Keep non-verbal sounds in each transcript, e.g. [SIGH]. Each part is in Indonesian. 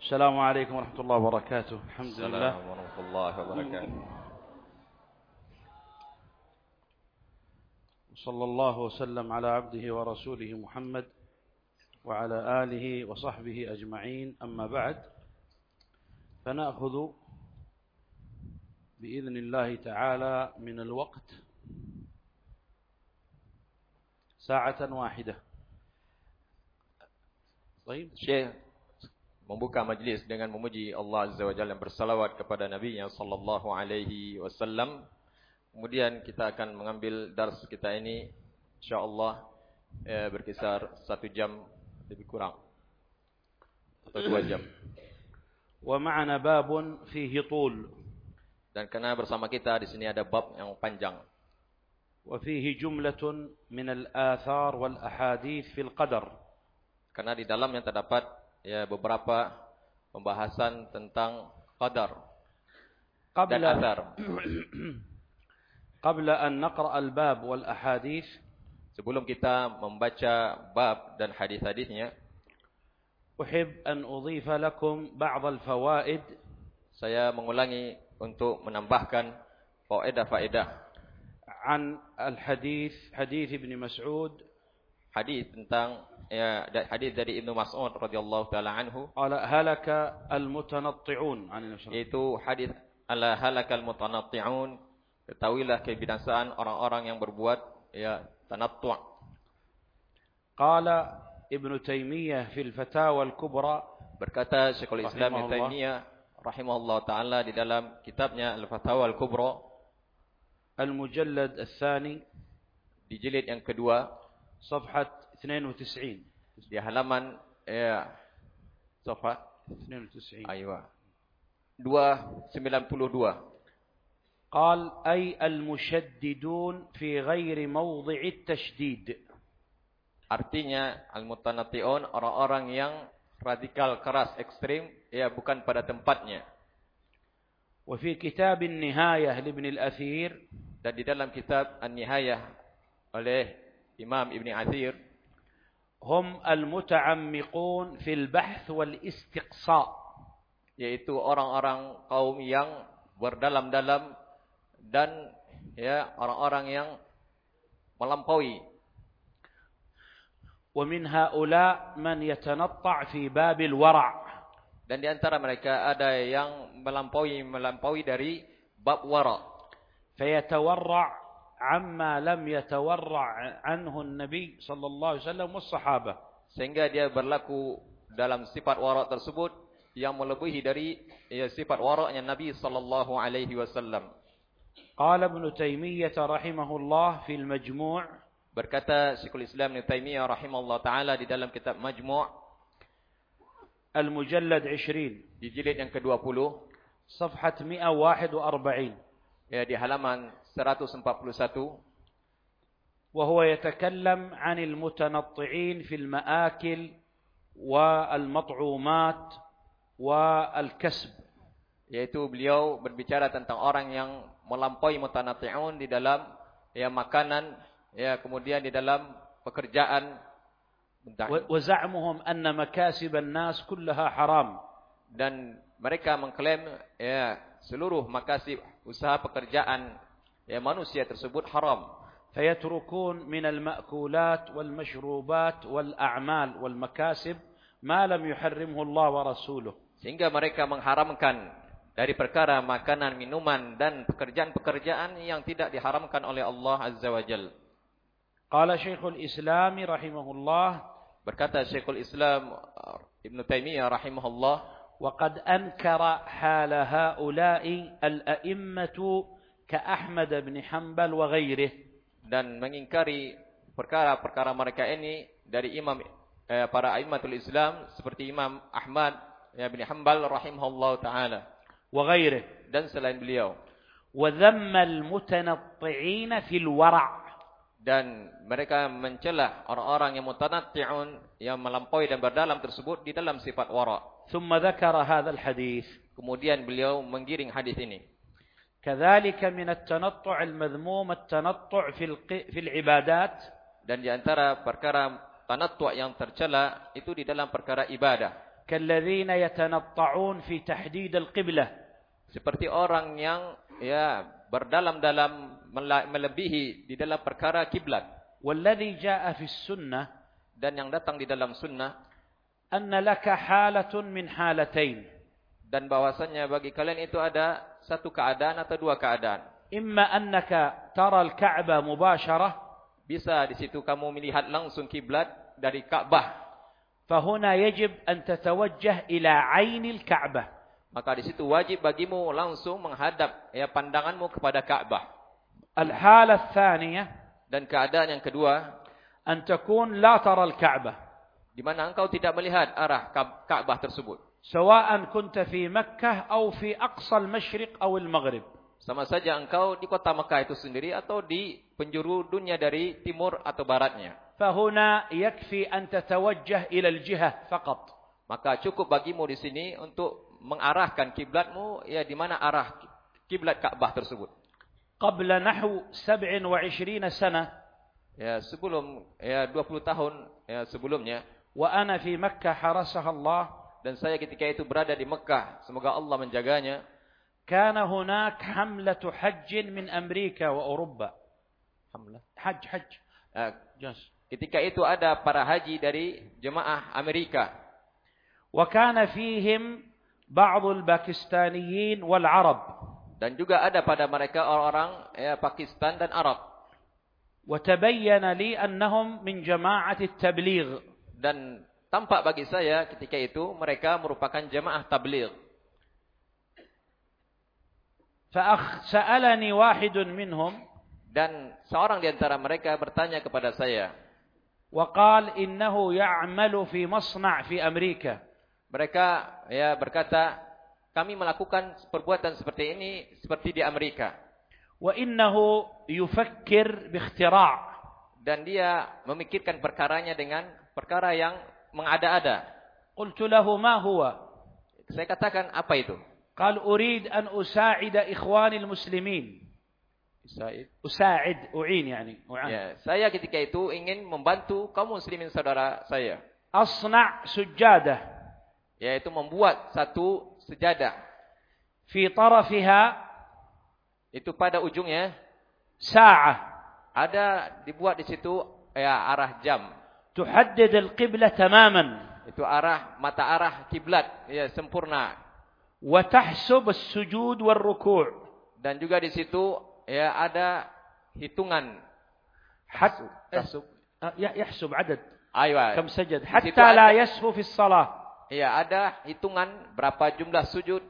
السلام عليكم ورحمة الله وبركاته. الحمد السلام لله. ورحمة الله وبركاته. وصلى الله وسلم على عبده ورسوله محمد وعلى آله وصحبه أجمعين. أما بعد فنأخذ بإذن الله تعالى من الوقت ساعة واحدة. طيب؟ Syekh membuka majlis dengan memuji Allah Azza wa Jalla bersalawat kepada Nabi-Nya sallallahu alaihi wasallam. Kemudian kita akan mengambil dars kita ini insyaallah eh, berkisar satu jam lebih kurang atau dua jam. [CLEARS THROAT] Wa ma'ana babun fihi tul. Dan karena bersama kita di sini ada bab yang panjang. Wa fihi jumlatun min al-athar wal ahadith fil qadar. Karena di dalamnya terdapat ya beberapa pembahasan tentang qadar dan قبل athar. [CLEARS THROAT] قبل أن نقرأ الباب والأحاديث Sebelum kita membaca bab dan hadis-hadisnya, أحب أن أضيف لكم بعض الفوائد saya mengulangi untuk menambahkan faedah-faedah عن الحديث حديث ابن مسعود hadis tentang ya hadis dari Ibnu Mas'ud radhiyallahu taala anhu الله عليه وسلم. yaitu hadis ala halakal mutanatti'un ketahuilah kebinasaan orang-orang yang berbuat ya tanattu' قال ابن تيمية في الفتاوى الكبرى berkata Syekhul Islam Ibnu. Taimiyah rahimahullah taala di dalam kitabnya Al-Fatawa Al-Kubra المجلد الثاني di jilid yang kedua صفحة 92 di halaman ya safha 92 aywa 292 قال أي المشددون في غير موضع التشديد Artinya al-mutanatti'un orang-orang yang radikal keras ekstrim ya bukan pada tempatnya. وفي كتاب النهاية لابن الأثير Dan di dalam kitab An-Nihayah oleh Imam Ibn Athir hum al-muta'ammiqun fil bahth wal istiqsa yaitu orang-orang kaum yang berdalam-dalam dan ya orang-orang yang melampaui. Wa min haula man yatanatta' fi babil wara' dan di antara mereka ada yang melampaui melampaui dari bab wara' fayatawarra' عما لم يتورع عنه النبي صلى الله عليه وسلم والصحابة sehingga dia berlaku dalam sifat wara tersebut yang melebihi dari ya, sifat waraknya Nabi sallallahu alaihi wasallam. قال ابن تيمية رحمه الله في المجموع Berkata Syekhul Islam Ibnu Taimiyah rahimahullah taala di dalam kitab Majmu' المجلد عشرين di jilid yang ke-20 صفحة 141 ya di halaman 141 وهو يتكلم عن المتنطعين في المآكل والمطعومات والكسب yaitu beliau berbicara tentang orang yang melampaui mutanatti'un di dalam ya makanan ya kemudian di dalam pekerjaan bentar. و- وزعمهم أن مكاسب الناس كلها حرام dan mereka mengklaim ya seluruh makasih usaha pekerjaan ya manusia tersebut haram fayatrukun min al-ma'kulat wal mashrubat wal a'mal wal makasib ma lam yuharrimhu Allah wa rasuluh sehingga mereka mengharamkan dari perkara makanan, minuman dan pekerjaan-pekerjaan yang tidak diharamkan oleh Allah Azza wa Jal. Qala syaikhul Islam rahimahullah berkata syaikhul Islam ibnu Taimiyah rahimahullah وقد أنكر حال هؤلاء الأئمة كأحمد بن حنبل وغيره dan mengingkari perkara-perkara mereka ini dari imam eh, para aimatul Islam seperti Imam Ahmad ya, bin Hanbal rahimahullah taala وغيره dan selain beliau وذم المتنطعين في الورع dan mereka mencela orang-orang yang mutanatti'un yang melampaui dan berdalam tersebut di dalam sifat wara. ثم ذكر هذا الحديث Kemudian beliau menggiring hadis ini. كذلك من التنطع المذموم التنطع في الق- في العبادات Dan di antara perkara tanattu' yang tercela itu di dalam perkara ibadah. كالذين يتنطعون في تحديد القبلة seperti orang yang ya berdalam-dalam mela- melebihi di dalam perkara kiblat والذي جاء في السنة dan yang datang di dalam sunnah أن لك حالة من حالتين dan bahwasannya bagi kalian itu ada satu keadaan atau dua keadaan. Imma annaka tara al-Ka'bah mubasharah. Bisa di situ kamu melihat langsung kiblat dari Ka'bah. Fahuna yajib an tatawajjah ila 'ainil Ka'bah. Maka di situ wajib bagimu langsung menghadap ya pandanganmu kepada Ka'bah. Al-hala tsaniyah dan keadaan yang kedua an takun la tara al-Ka'bah. Di mana engkau tidak melihat arah Ka'bah tersebut. سواء كنت في مكة أو في أقصى المشرق أو المغرب sama saja engkau di kota Mekah itu sendiri atau di penjuru dunia dari timur atau baratnya فهنا يكفي أن تتوجه إلى الجهة فقط maka cukup bagimu di sini untuk mengarahkan kiblatmu ya di mana arah kiblat Ka'bah tersebut قبل نحو 27 سنة ya sebelum ya 20 tahun ya sebelumnya وأنا في مكة حرسها الله dan saya ketika itu berada di Mekah. Semoga Allah menjaganya. Kana hunak hamlatu hajjin min Amerika wa Eropa. Hamlah. Haj, haj. Uh. Eh, ketika itu ada para haji dari jemaah Amerika. Wa kana fihim ba'dul Pakistaniyin wal Arab. Dan juga ada pada mereka orang-orang ya, Pakistan dan Arab. Wa tabayyana li annahum min jama'ati at-tabligh. Dan Tampak bagi saya ketika itu mereka merupakan jemaah tabligh. Sa'alani wahidun minhum dan seorang di antara mereka bertanya kepada saya. Waqal innahu ya'malu fi masna' fi Amerika. Mereka ya berkata, kami melakukan perbuatan seperti ini seperti di Amerika. Wa innahu yufakkir bi ikhti' dan dia memikirkan perkaranya dengan perkara yang mengada-ada. Qultu lahu ma huwa? Saya katakan apa itu? Qal urid an usa'ida muslimin. Usaid. Usaid, u'in yani. Ya, saya ketika itu ingin membantu kaum muslimin saudara saya. Asna' sujadah. Yaitu membuat satu sejadah. Fi tarafiha. Itu pada ujungnya. Sa'ah. Ada dibuat di situ ya, arah jam. تحدد القبلة تماما Itu arah mata arah kiblat ya sempurna. وتحسب السجود والركوع Dan juga di situ ya ada hitungan حتى Tahsub. يحسب عدد Aywa. كم سجد Di situ حتى لا ada- يسهو في الصلاة Ya, ada hitungan berapa jumlah sujud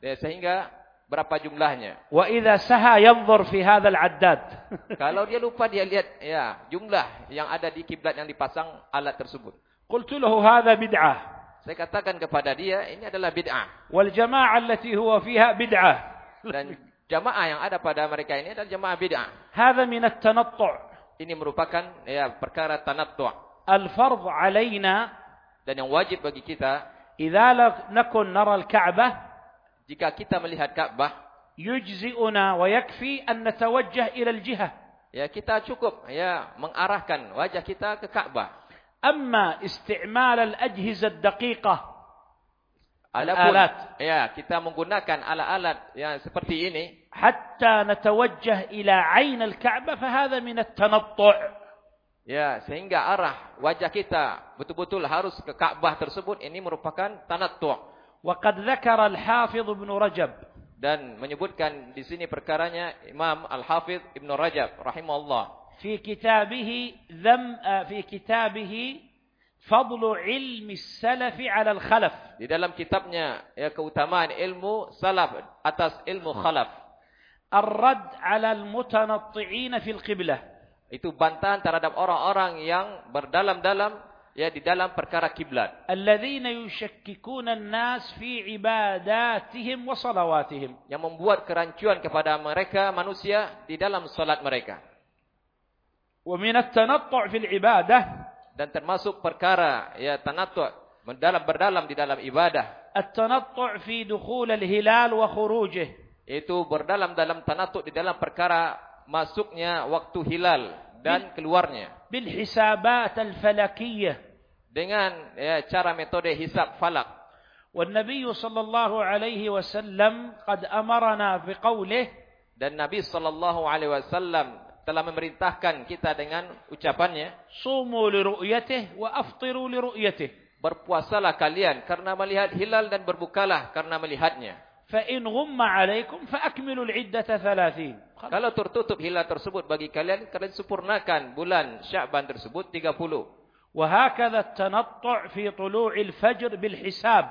ya, sehingga Berapa jumlahnya? Wa idza saha yanzur fi hadzal addad. [LAUGHS] Kalau dia lupa dia lihat ya jumlah yang ada di kiblat yang dipasang alat tersebut. Qultu lahu hadza bid'ah. Saya katakan kepada dia ini adalah bid'ah. Wal jama'ah allati huwa fiha bid'ah. Dan jamaah yang ada pada mereka ini adalah jamaah bid'ah. Hadza min at-tanattu'. Ini merupakan ya perkara tanattu'. Al-fardh alaina dan yang wajib bagi kita idza nakun nara al-Ka'bah jika kita melihat Ka'bah, yujzi'una wa yakfi an natawajjah ila al-jihah. Ya, kita cukup ya mengarahkan wajah kita ke Ka'bah. Amma isti'mal al-ajhiza ad-daqiqah Adapun, alat. Ya, kita menggunakan alat-alat yang seperti ini. Hatta natawajjah ila ain al-Ka'bah, fahada min at-tanattu'. Ya, sehingga arah wajah kita betul-betul harus ke Ka'bah tersebut. Ini merupakan tanattu'. وقد ذكر الحافظ ابن رجب dan menyebutkan di sini perkaranya Imam Al-Hafidh Ibn Rajab rahimahullah في كتابه ذم آه، في كتابه فضل علم السلف على الخلف di dalam kitabnya ya keutamaan ilmu salaf atas ilmu khalaf الرد على المتنطعين في القبلة itu bantahan terhadap orang-orang yang berdalam-dalam ya di dalam perkara kiblat. Alladzina yushakkikuna an-nas fi ibadatihim wa salawatihim. Yang membuat kerancuan kepada mereka manusia di dalam salat mereka. Wa min at-tanattu' fil ibadah dan termasuk perkara ya tanattu' mendalam berdalam di dalam ibadah. At-tanattu' fi dukhul al-hilal wa khurujih. Itu berdalam dalam tanattu' di dalam perkara masuknya waktu hilal dan keluarnya. Bil hisabat al-falakiyah dengan ya, cara metode hisab falak. والنبي صلى الله عليه وسلم قد أمرنا بقوله dan Nabi sallallahu alaihi wasallam telah memerintahkan kita dengan ucapannya صوموا لرؤيته وأفطروا لرؤيته berpuasalah kalian karena melihat hilal dan berbukalah karena melihatnya فإن غم عليكم فأكملوا العدة ثلاثين kalau tertutup hilal tersebut bagi kalian kalian sempurnakan bulan Sya'ban tersebut 30 وهكذا التنطع في طلوع الفجر بالحساب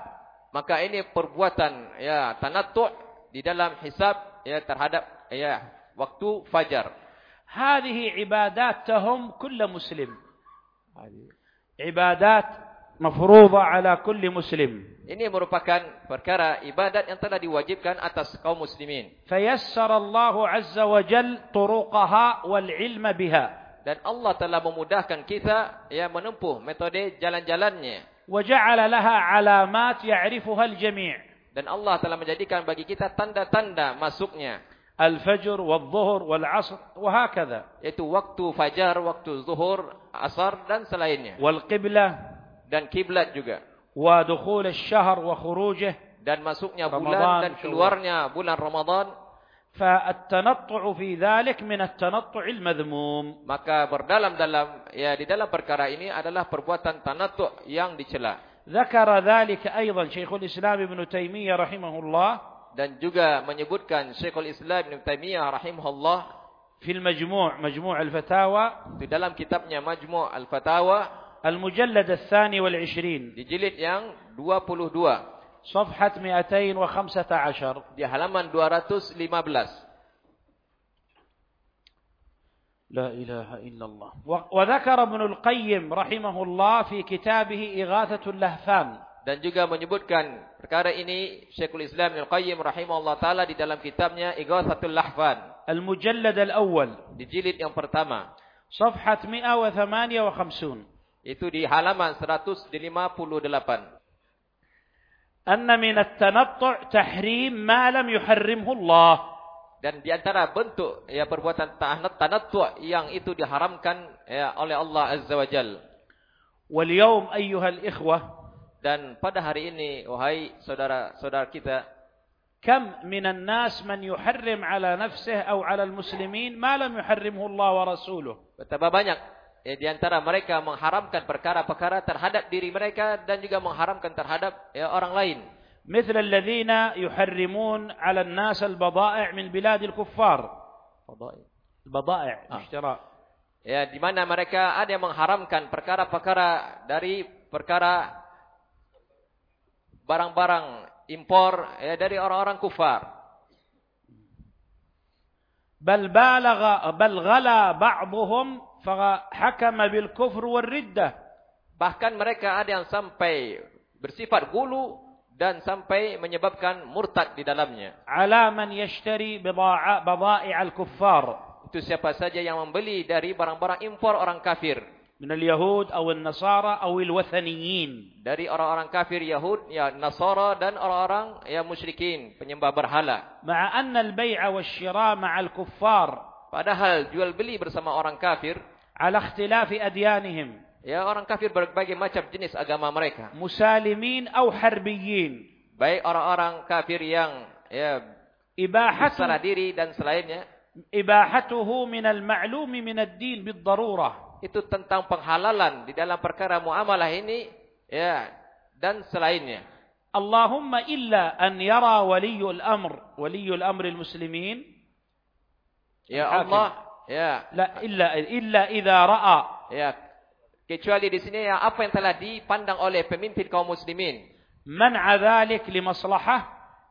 maka ini perbuatan ya tanattu' di dalam hisab ya terhadap ya waktu fajar. هذه عباداتهم كل مسلم. عبادات مفروضة على كل مسلم. Ini merupakan perkara ibadat yang telah diwajibkan atas kaum muslimin. فيسر الله عز وجل طرقها والعلم بها. dan Allah telah memudahkan kita ya menempuh metode jalan-jalannya. Wa ja'ala laha 'alamat ya'rifuha al-jami'. Dan Allah telah menjadikan bagi kita tanda-tanda masuknya. Al-fajr wal-dhuhr wal-'asr wa hakadha. Yaitu waktu fajar, waktu zuhur, asar dan selainnya. Wal qiblah dan kiblat juga. wa dukhul asyhar wa khurujih dan masuknya bulan Ramadan, dan keluarnya bulan Ramadan. فالتنطع في ذلك من التنطع المذموم maka berdalam-dalam ya di dalam perkara ini adalah perbuatan tanattu yang dicela ذكر ذلك أيضا شيخ الإسلام ابن تيمية رحمه الله dan juga menyebutkan Syekhul Islam Ibn Taimiyah rahimahullah في المجموع مجموع الفتاوى di dalam kitabnya Majmu' Al-Fatawa المجلد الثاني والعشرين di jilid yang 22 صفحة 215 di halaman 215 لا إله إلا الله وذكر ابن القيم رحمه الله في كتابه إغاثة اللهفان dan juga menyebutkan perkara ini Syekhul Islam Ibnu Qayyim rahimahullah taala di dalam kitabnya Ighathatul Lahfan المجلد الأول di jilid yang pertama صفحة 158 itu di halaman 158 أن من التنطع تحريم ما لم يحرمه الله dan di antara bentuk ya perbuatan tanattu yang itu diharamkan ya oleh Allah Azza wa Jal. واليوم أيها الإخوة dan pada hari ini wahai saudara-saudara kita كم من الناس من يحرم على نفسه أو على المسلمين ما لم يحرمه الله ورسوله betapa banyak ya, di antara mereka mengharamkan perkara-perkara terhadap diri mereka dan juga mengharamkan terhadap ya, orang lain مثل الذين يحرمون على الناس البضائع من بلاد الكفار البضائع اشتراء ya di mana mereka ada yang mengharamkan perkara-perkara dari perkara barang-barang impor ya dari orang-orang kufar بل بالغ بل غلا بعضهم فحكم بالكفر والردة bahkan mereka ada yang sampai bersifat gulu dan sampai menyebabkan murtad di dalamnya. على من يشتري بضاعة بضائع الكفار Itu siapa saja yang membeli dari barang-barang impor orang kafir. من اليهود أو النصارى أو الوثنيين Dari orang-orang kafir Yahud, ya Nasara dan orang-orang ya musyrikin, penyembah berhala. مع أن البيع والشراء مع الكفار Padahal jual beli bersama orang kafir, ala ikhtilafi. Ya orang kafir berbagai macam jenis agama mereka. Musalimin atau harbiyin. Baik orang-orang kafir yang ya ibahatu diri dan selainnya. Ibahatuhu min al-ma'lumi min ad-din. Itu tentang penghalalan di dalam perkara muamalah ini ya dan selainnya. Allahumma illa an yara waliul-amr waliul-amr al-muslimin. Ya Allah, ya لا إلا إلا إذا رأى ya kecuali di sini ya apa yang telah dipandang oleh pemimpin kaum muslimin منع ذلك لمصلحة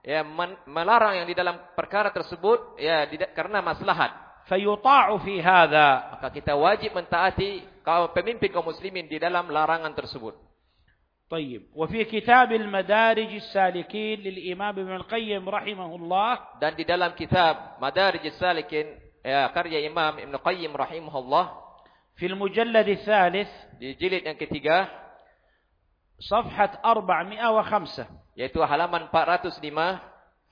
ya men- melarang yang di dalam perkara tersebut ya di, karena maslahat فيطاع في هذا maka kita wajib mentaati kaum pemimpin kaum muslimin di dalam larangan tersebut. طيب وفي كتاب المدارج السالكين للإمام ابن القيم رحمه الله Dan di dalam kitab Madarijus Salikin ya karya Imam Ibn Qayyim rahimahullah في المجلد الثالث di jilid yang ketiga صفحة 405 yaitu halaman 405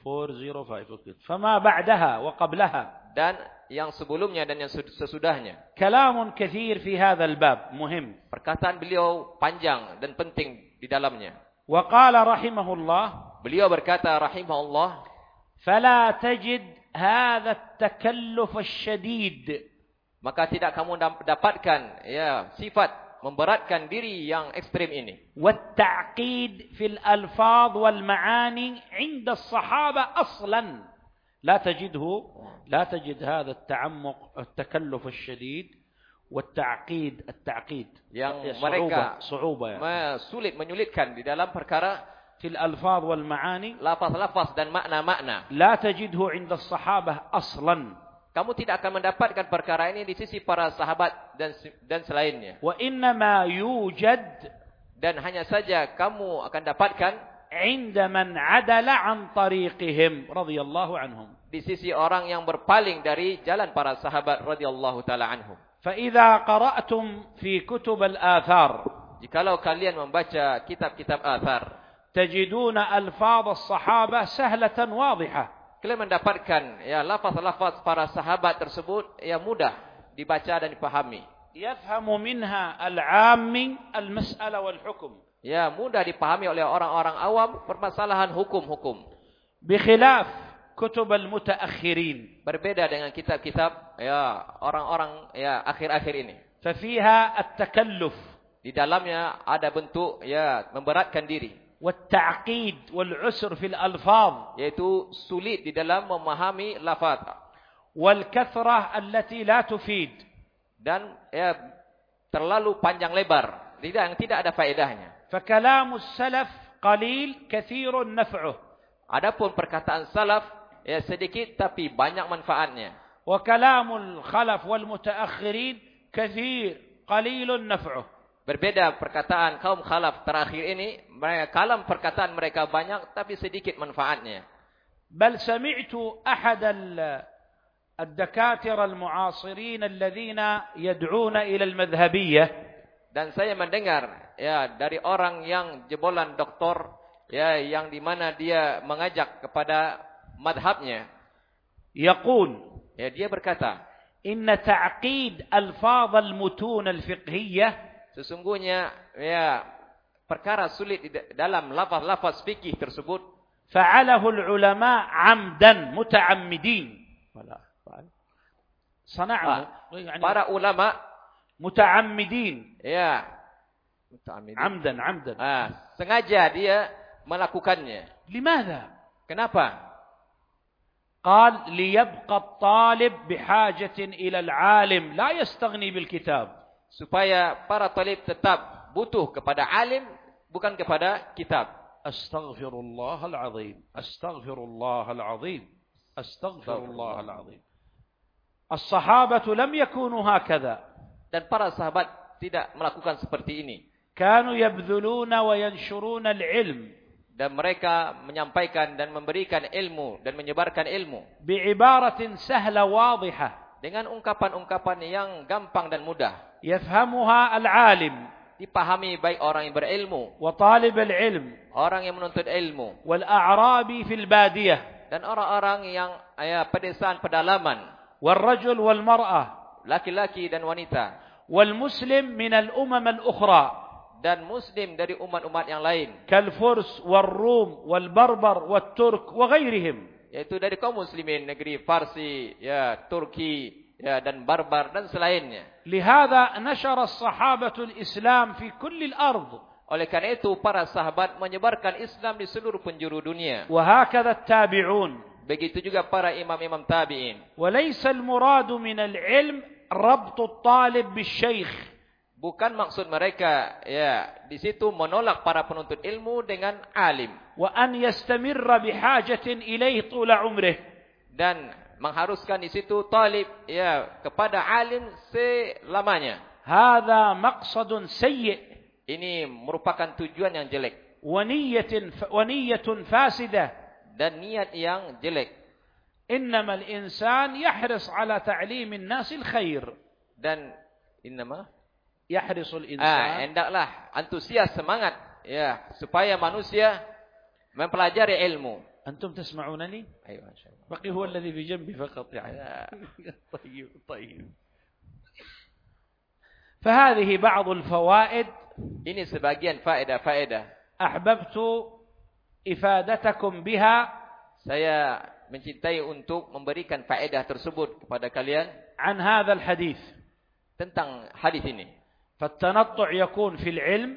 405 فما بعدها وقبلها dan yang sebelumnya dan yang sesudahnya. كلام كثير في هذا الباب مهم. Perkataan beliau panjang dan penting di dalamnya. وقال رحمه الله Beliau berkata rahimahullah, فلا تجد هذا التكلف الشديد maka tidak kamu dapatkan ya sifat memberatkan diri yang ekstrim ini. والتعقيد في الألفاظ والمعاني عند الصحابة أصلا لا تجده لا تجد هذا التعمق التكلف الشديد والتعقيد التعقيد yang صعوبة mereka صعوبة يعني. sulit menyulitkan di dalam perkara في الألفاظ والمعاني lafaz-lafaz dan makna-makna. لا تجده عند الصحابة أصلا Kamu tidak akan mendapatkan perkara ini di sisi para sahabat dan dan selainnya. وإنما يوجد Dan hanya saja kamu akan dapatkan عند من عدل عن طريقهم رضي الله عنهم di sisi orang yang berpaling dari jalan para sahabat radhiyallahu taala anhum. فإذا قرأتم في كتب الآثار Jikalau kalian membaca kitab-kitab athar, تجدون ألفاظ الصحابة سهلة واضحة kalian mendapatkan ya lafaz-lafaz para sahabat tersebut yang mudah dibaca dan dipahami. يفهم منها العام المسألة والحكم Ya, mudah dipahami oleh orang-orang awam permasalahan hukum-hukum. بخلاف كتب المتأخرين Berbeda dengan kitab-kitab ya orang-orang ya akhir-akhir ini. ففيها التكلف Di dalamnya ada bentuk ya memberatkan diri, والتعقيد والعسر في الألفاظ yaitu sulit di dalam memahami lafaz والكثرة التي لا تفيد dan ya terlalu panjang lebar, tidak yang tidak ada faedahnya. فكلام السلف قليل كثير نفعه Adapun perkataan salaf ya sedikit tapi banyak manfaatnya. وكلام الخلف والمتأخرين كثير قليل نفعه Berbeda perkataan kaum khalaf terakhir ini, mereka kalam perkataan mereka banyak tapi sedikit manfaatnya. بل سمعت أحد ال- الدكاترة المعاصرين الذين يدعون إلى المذهبية Dan saya mendengar ya dari orang yang jebolan doktor ya yang di mana dia mengajak kepada madhabnya. يقول Ya dia berkata, إن تعقيد ألفاظ المتون الفقهية sesungguhnya ya perkara sulit di dalam lafaz-lafaz fikih tersebut فعله العلماء عمدا متعمدين صنعه يعني para ulama متعمدين ya عمدا عمدا ah, sengaja dia melakukannya. لماذا Kenapa? قال ليبقى الطالب بحاجة إلى العالم لا يستغني بالكتاب supaya para talib tetap butuh kepada alim bukan kepada kitab. Astaghfirullahal azim astaghfirullahal azim astaghfirullahal azim as-sahabatu lam yakunu hakadha. Dan para sahabat tidak melakukan seperti ini. Kanu yabdhuluna wa yanshuruna al-ilm. Dan mereka menyampaikan dan memberikan ilmu dan menyebarkan ilmu. Bi ibaratin sahla wadhihah dengan ungkapan-ungkapan yang gampang dan mudah. Yafhamuha al-alim. Dipahami baik orang yang berilmu. Wa talib al-ilm. Orang yang menuntut ilmu. Wal a'rabi fil badiyah. Dan orang-orang yang ya, pedesaan pedalaman. Wal rajul wal mar'ah. Laki-laki dan wanita. Wal muslim min al-umam al-ukhra. dan muslim dari umat-umat yang lain. Kal Furs wal Rum wal Barbar wal Turk wa ghairihim. yaitu dari kaum muslimin negeri Farsi, ya, Turki, ya, dan Barbar dan selainnya. Lihada nashara as-sahabatul Islam fi kulli al-ard. Oleh karena itu para sahabat menyebarkan Islam di seluruh penjuru dunia. Wa hakadha tabi'un. Begitu juga para imam-imam tabi'in. Wa laysa al-murad min al-ilm rabt at-talib bis-syekh. Bukan maksud mereka ya di situ menolak para penuntut ilmu dengan alim. Wa an yastamirra bihajatin ilaihi tula umrih. Dan mengharuskan di situ talib ya kepada alim selamanya. Hadza maqsadun sayyi. Ini merupakan tujuan yang jelek. Wa niyyatin wa niyyatun fasidah. Dan niat yang jelek. Innamal insan yahris ala ta'limin nasil khair. Dan innama يحرص ah الإنسان hendaklah antusias semangat ya supaya manusia mempelajari ilmu أنتم تسمعونني أيوة إن شاء الله بقي هو الذي في جنبي فقط يعني طيب طيب فهذه بعض الفوائد Ini sebagian faedah-faedah. أحببت إفادتكم بها Saya mencintai untuk memberikan faedah tersebut kepada kalian عن هذا الحديث tentang hadis ini. فالتنطع يكون في العلم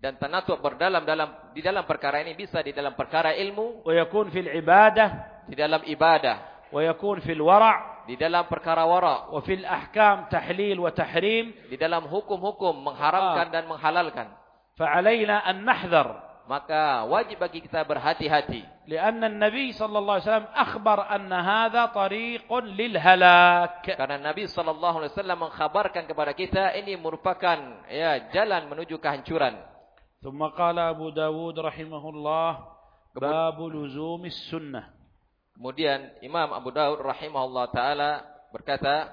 Dan tanattu berdalam dalam di dalam perkara ini bisa di dalam perkara ilmu, ويكون في العبادة di dalam ibadah, ويكون في الورع di dalam perkara wara, وفي الأحكام تحليل وتحريم di dalam hukum-hukum mengharamkan dan menghalalkan. فعلينا أن نحذر Maka wajib bagi kita berhati-hati. لأن النبي صلى الله عليه وسلم أخبر أن هذا طريق للهلاك Karena Nabi sallallahu alaihi wasallam mengkhabarkan kepada kita ini merupakan ya jalan menuju kehancuran. ثم قال أبو داود رحمه الله باب لزوم السنة Kemudian Imam Abu Daud rahimahullah taala berkata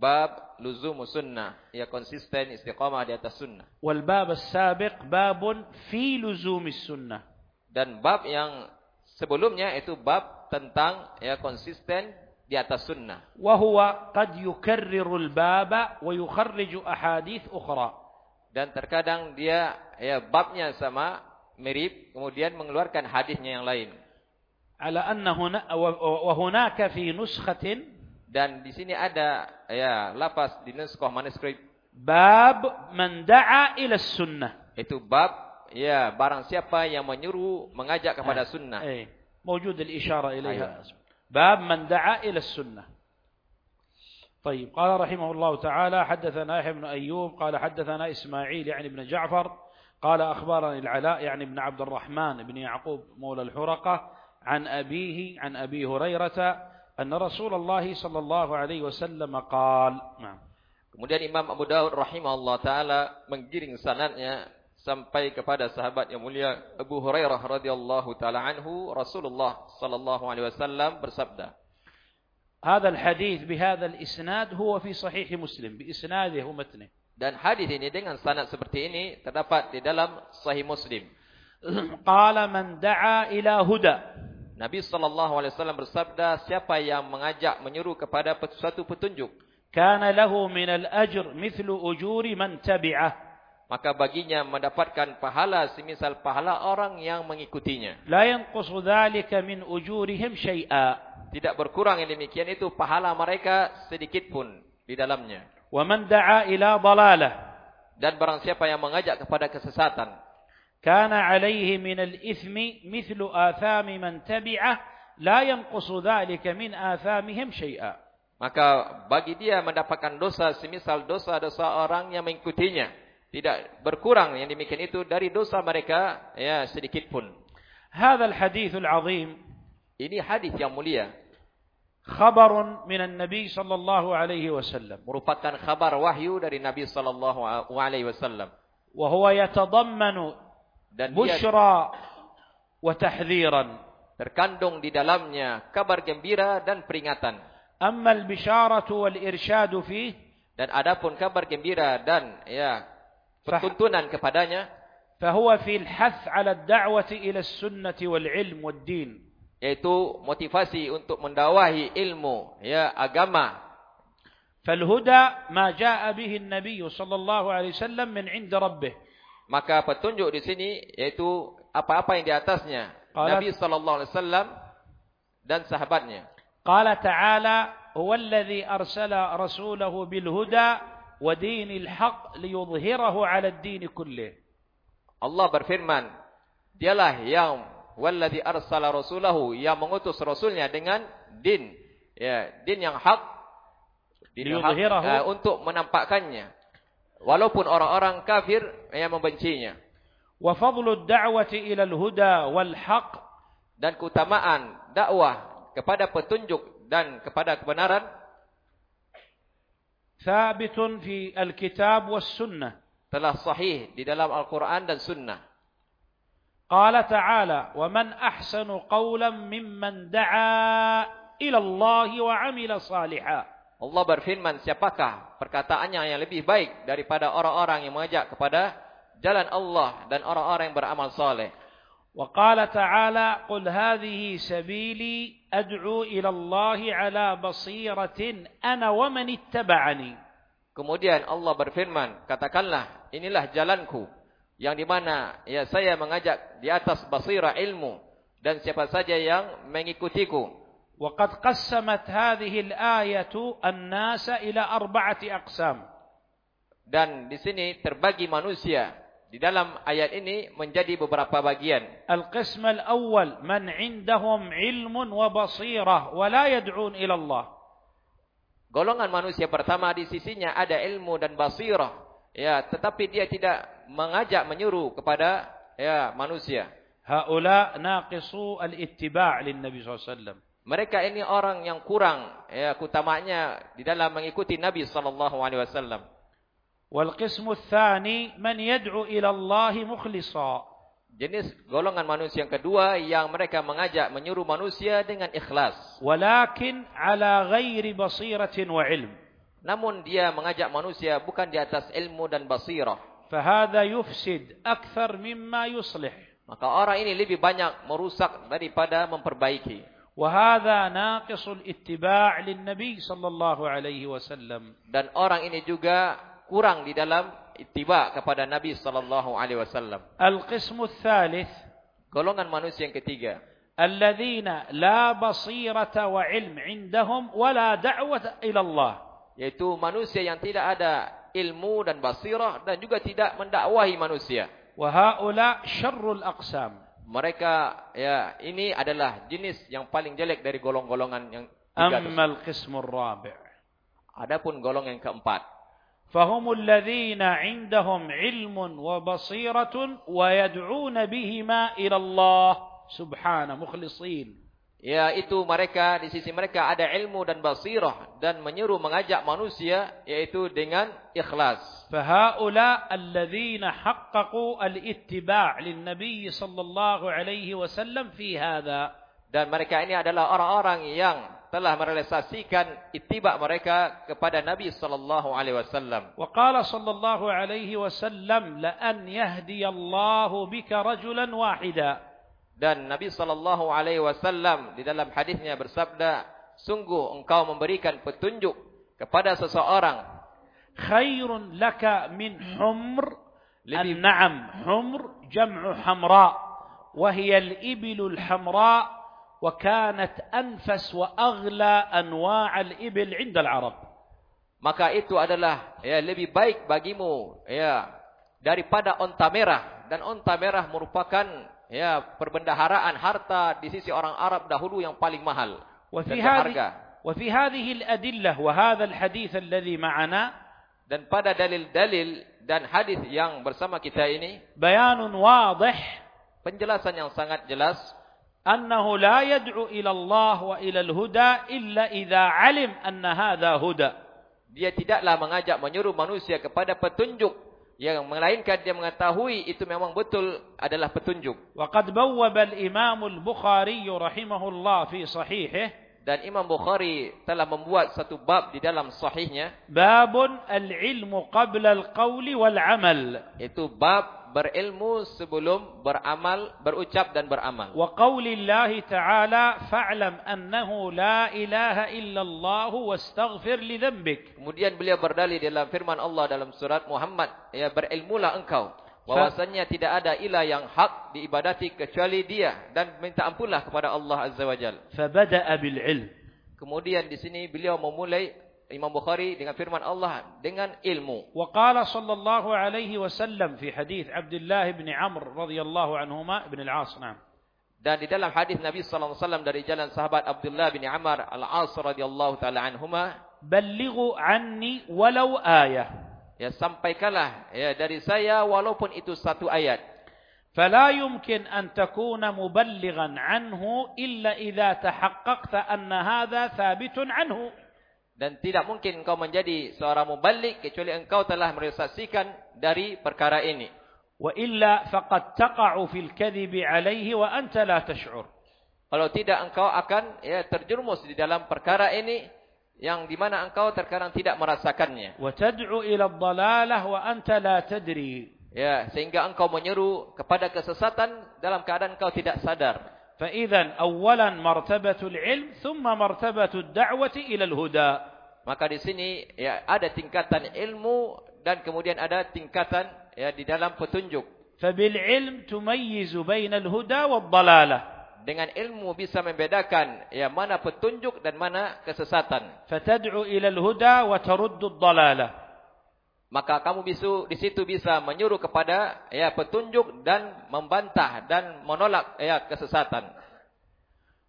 bab luzumu sunnah. Ya konsisten istiqomah di atas sunnah. Wal bab as-sabiq babun fi luzumi sunnah. Dan bab yang sebelumnya itu bab tentang ya konsisten di atas sunnah. Wa huwa qad yukarriru al-baba wa yukharriju ahadith ukhra. Dan terkadang dia ya babnya sama mirip kemudian mengeluarkan hadisnya yang lain. Ala anna huna wa hunaka fi nuskhatin Dan di sini ada ya lafaz di naskah manuskrip. باب من دعا إلى السنة itu bab ya barang siapa yang menyuruh mengajak kepada sunnah. أي موجود الإشارة إليها أيوة. باب من دعا إلى السنة طيب قال رحمه الله تعالى حدثنا يحيى بن أيوب قال حدثنا إسماعيل يعني بن جعفر قال أخبرني العلاء يعني بن عبد الرحمن بن يعقوب مولى الحرقة عن أبيه عن أبي هريرة أن رسول الله صلى الله عليه وسلم قال نعم Kemudian Imam Abu Daud rahimahullah taala menggiring sanadnya sampai kepada sahabat yang mulia Abu Hurairah radhiyallahu taala anhu Rasulullah sallallahu alaihi wasallam bersabda هذا الحديث بهذا الإسناد هو في صحيح مسلم بإسناده ومتنه dan hadis ini dengan sanad seperti ini terdapat di dalam sahih Muslim [CLEARS THROAT] قال من دعا إلى هدى Nabi sallallahu alaihi wasallam bersabda, siapa yang mengajak menyuruh kepada suatu petunjuk, kana lahu minal ajr mithlu ujuri man tabi'ah. Maka baginya mendapatkan pahala semisal pahala orang yang mengikutinya. La min ujurihim syai'a. Tidak berkurang yang demikian itu pahala mereka sedikit pun di dalamnya. Wa man da'a ila dalalah. Dan barang siapa yang mengajak kepada kesesatan. كان عليه من الإثم مثل آثام من تبعه لا ينقص ذلك من آثامهم شيئا maka bagi dia mendapatkan dosa semisal dosa-dosa orang yang mengikutinya tidak berkurang yang demikian itu dari dosa mereka ya sedikit pun هذا الحديث العظيم ini hadis yang mulia خبر من النبي صلى الله عليه وسلم merupakan kabar wahyu dari Nabi sallallahu alaihi wasallam وهو يتضمن dan dia بشرى وتحذيرا terkandung di dalamnya kabar gembira dan peringatan أما البشارة والإرشاد فيه dan adapun kabar gembira dan ya pertuntunan kepadanya فهو في الحث على الدعوة إلى السنة والعلم والدين yaitu motivasi untuk mendakwahi ilmu ya agama فالهدى ما جاء به النبي صلى الله عليه وسلم من عند ربه maka petunjuk di sini yaitu apa-apa yang di atasnya. Qala, Nabi sallallahu alaihi wasallam dan sahabatnya. Qala ta'ala huwallazi arsala rasulahu bil huda wa dinil liyudhhirahu 'ala ad-din. Allah berfirman, dialah yang wallazi arsala rasulahu yang mengutus rasulnya dengan din. Ya, din yang hak. Din yang hak, uh, untuk menampakkannya. walaupun orang-orang kafir yang membencinya وفضل الدعوة إلى الهدى والحق dan keutamaan dakwah kepada petunjuk dan kepada kebenaran ثابت في الكتاب والسنة telah sahih di dalam Al-Quran dan Sunnah. قال تعالى ومن أحسن قولا ممن دعا إلى الله وعمل صالحا Allah berfirman, siapakah perkataannya yang lebih baik daripada orang-orang yang mengajak kepada jalan Allah dan orang-orang yang beramal saleh. وقال تعالى قل هذه سبيلي أدعو إلى الله على بصيرة أنا ومن اتبعني Kemudian Allah berfirman, katakanlah, inilah jalanku yang di mana ya saya mengajak di atas basirah ilmu dan siapa saja yang mengikutiku. وقد قسمت هذه الآية الناس إلى أربعة أقسام. Dan di sini terbagi manusia di dalam ayat ini menjadi beberapa bagian. القسم الأول من عندهم علم وبصيرة ولا يدعون إلى الله. Golongan manusia pertama di sisinya ada ilmu dan basirah. Ya, tetapi dia tidak mengajak menyuruh kepada ya manusia. هؤلاء ناقصو الاتباع للنبي صلى الله عليه وسلم. mereka ini orang yang kurang ya kutamanya di dalam mengikuti Nabi sallallahu alaihi wasallam. Wal qismu tsani man yad'u ila Allah mukhlishah. Jenis golongan manusia yang kedua yang mereka mengajak menyuruh manusia dengan ikhlas. Walakin ala ghairi basiratin wa ilm. Namun dia mengajak manusia bukan di atas ilmu dan basirah. Fahada yufsid akthar mimma yuslih. Maka orang ini lebih banyak merusak daripada memperbaiki. Wahada naqisul ittiba' lin Nabi sallallahu alaihi wasallam. Dan orang ini juga kurang di dalam ittiba kepada Nabi sallallahu alaihi wasallam. Al-qismu tsalits. Golongan manusia yang ketiga. Alladzina la basirata wa ilm indahum wa la da'wata ila Allah. Yaitu manusia yang tidak ada ilmu dan basirah dan juga tidak mendakwahi manusia. Wa haula syarrul aqsam mereka ya ini adalah jenis yang paling jelek dari golong-golongan yang ammal qismur rabi' adapun golongan yang keempat. Fahumul ladzina indahum ilmun wa basiratun wa yad'un bihima ila yaitu mereka di sisi mereka ada ilmu dan basirah dan menyeru mengajak manusia yaitu dengan ikhlas. Fa haula alladhina haqqaqu alittiba' linnabi sallallahu alaihi wasallam fi hadha. Dan mereka ini adalah orang-orang yang telah merealisasikan ittiba' mereka kepada nabi sallallahu alaihi wasallam. Wa qala sallallahu alaihi wasallam la an yahdiyallahu bika rajulan wahida. Dan Nabi sallallahu alaihi wasallam di dalam hadisnya bersabda, "Sungguh engkau memberikan petunjuk kepada seseorang khairun laka min humr an-na'am. Humr jam'u hamra wa hiya al-ibilu al-hamra wa kanat anfas wa aghla anwa' al-ibil 'inda al-'arab." Maka itu adalah ya lebih baik bagimu ya daripada onta merah dan onta merah merupakan ya perbendaharaan harta di sisi orang Arab dahulu yang paling mahal وفي dan هذه berharga وفي هذه الأدلة وهذا الحديث الذي معنا dan pada dalil-dalil dan hadis yang bersama kita ini بيان واضح penjelasan yang sangat jelas أنه لا يدعو إلى الله وإلى الهدى إلا إذا علم أن هذا هدى dia tidaklah mengajak menyuruh manusia kepada petunjuk yang melainkan dia mengetahui itu memang betul adalah petunjuk. Waqad al-Imam Al-Bukhari rahimahullah fi sahihih dan Imam Bukhari telah membuat satu bab di dalam sahihnya. Babun al-ilmu qabla al-qawli wal-amal. Itu bab berilmu sebelum beramal, berucap dan beramal. Wa qaulillahi ta'ala fa'lam annahu la ilaha illallah wastaghfir li dhanbik. Kemudian beliau berdalil dalam firman Allah dalam surat Muhammad, ya berilmulah engkau bahwasanya tidak ada ilah yang hak diibadati kecuali dia dan minta ampunlah kepada Allah azza wajalla. Fa bada'a bil ilm. Kemudian di sini beliau memulai Imam Bukhari dengan firman Allah dengan ilmu. وقال صلى الله عليه وسلم في حديث عبد الله بن عمرو رضي الله عنهما بن العاص نعم Dan di dalam hadis Nabi sallallahu alaihi wasallam dari jalan sahabat Abdullah bin Amr Al-As radhiyallahu taala anhuma, بلغوا عني ولو آية ya sampaikanlah ya dari saya walaupun itu satu ayat. فلا يمكن أن تكون مبلغا عنه إلا إذا تحققت أن هذا ثابت عنه Dan tidak mungkin engkau menjadi seorang mubalik kecuali engkau telah merealisasikan dari perkara ini. Wa illa faqad taqa'u fil kadhibi alaihi wa anta la tash'ur. Kalau tidak engkau akan ya, terjerumus di dalam perkara ini yang di mana engkau terkadang tidak merasakannya. Wa tad'u ila dhalalah wa anta la tadri. Ya, sehingga engkau menyeru kepada kesesatan dalam keadaan engkau tidak sadar. فإذا أولا مرتبة العلم ثم مرتبة الدعوة إلى الهدى Maka di sini ya ada tingkatan ilmu dan kemudian ada tingkatan ya di dalam petunjuk. فبالعلم تميز بين الهدى والضلالة Dengan ilmu bisa membedakan ya mana petunjuk dan mana kesesatan. فتدعو إلى الهدى وترد الضلالة maka kamu bisa di situ bisa menyuruh kepada ya petunjuk dan membantah dan menolak ya kesesatan.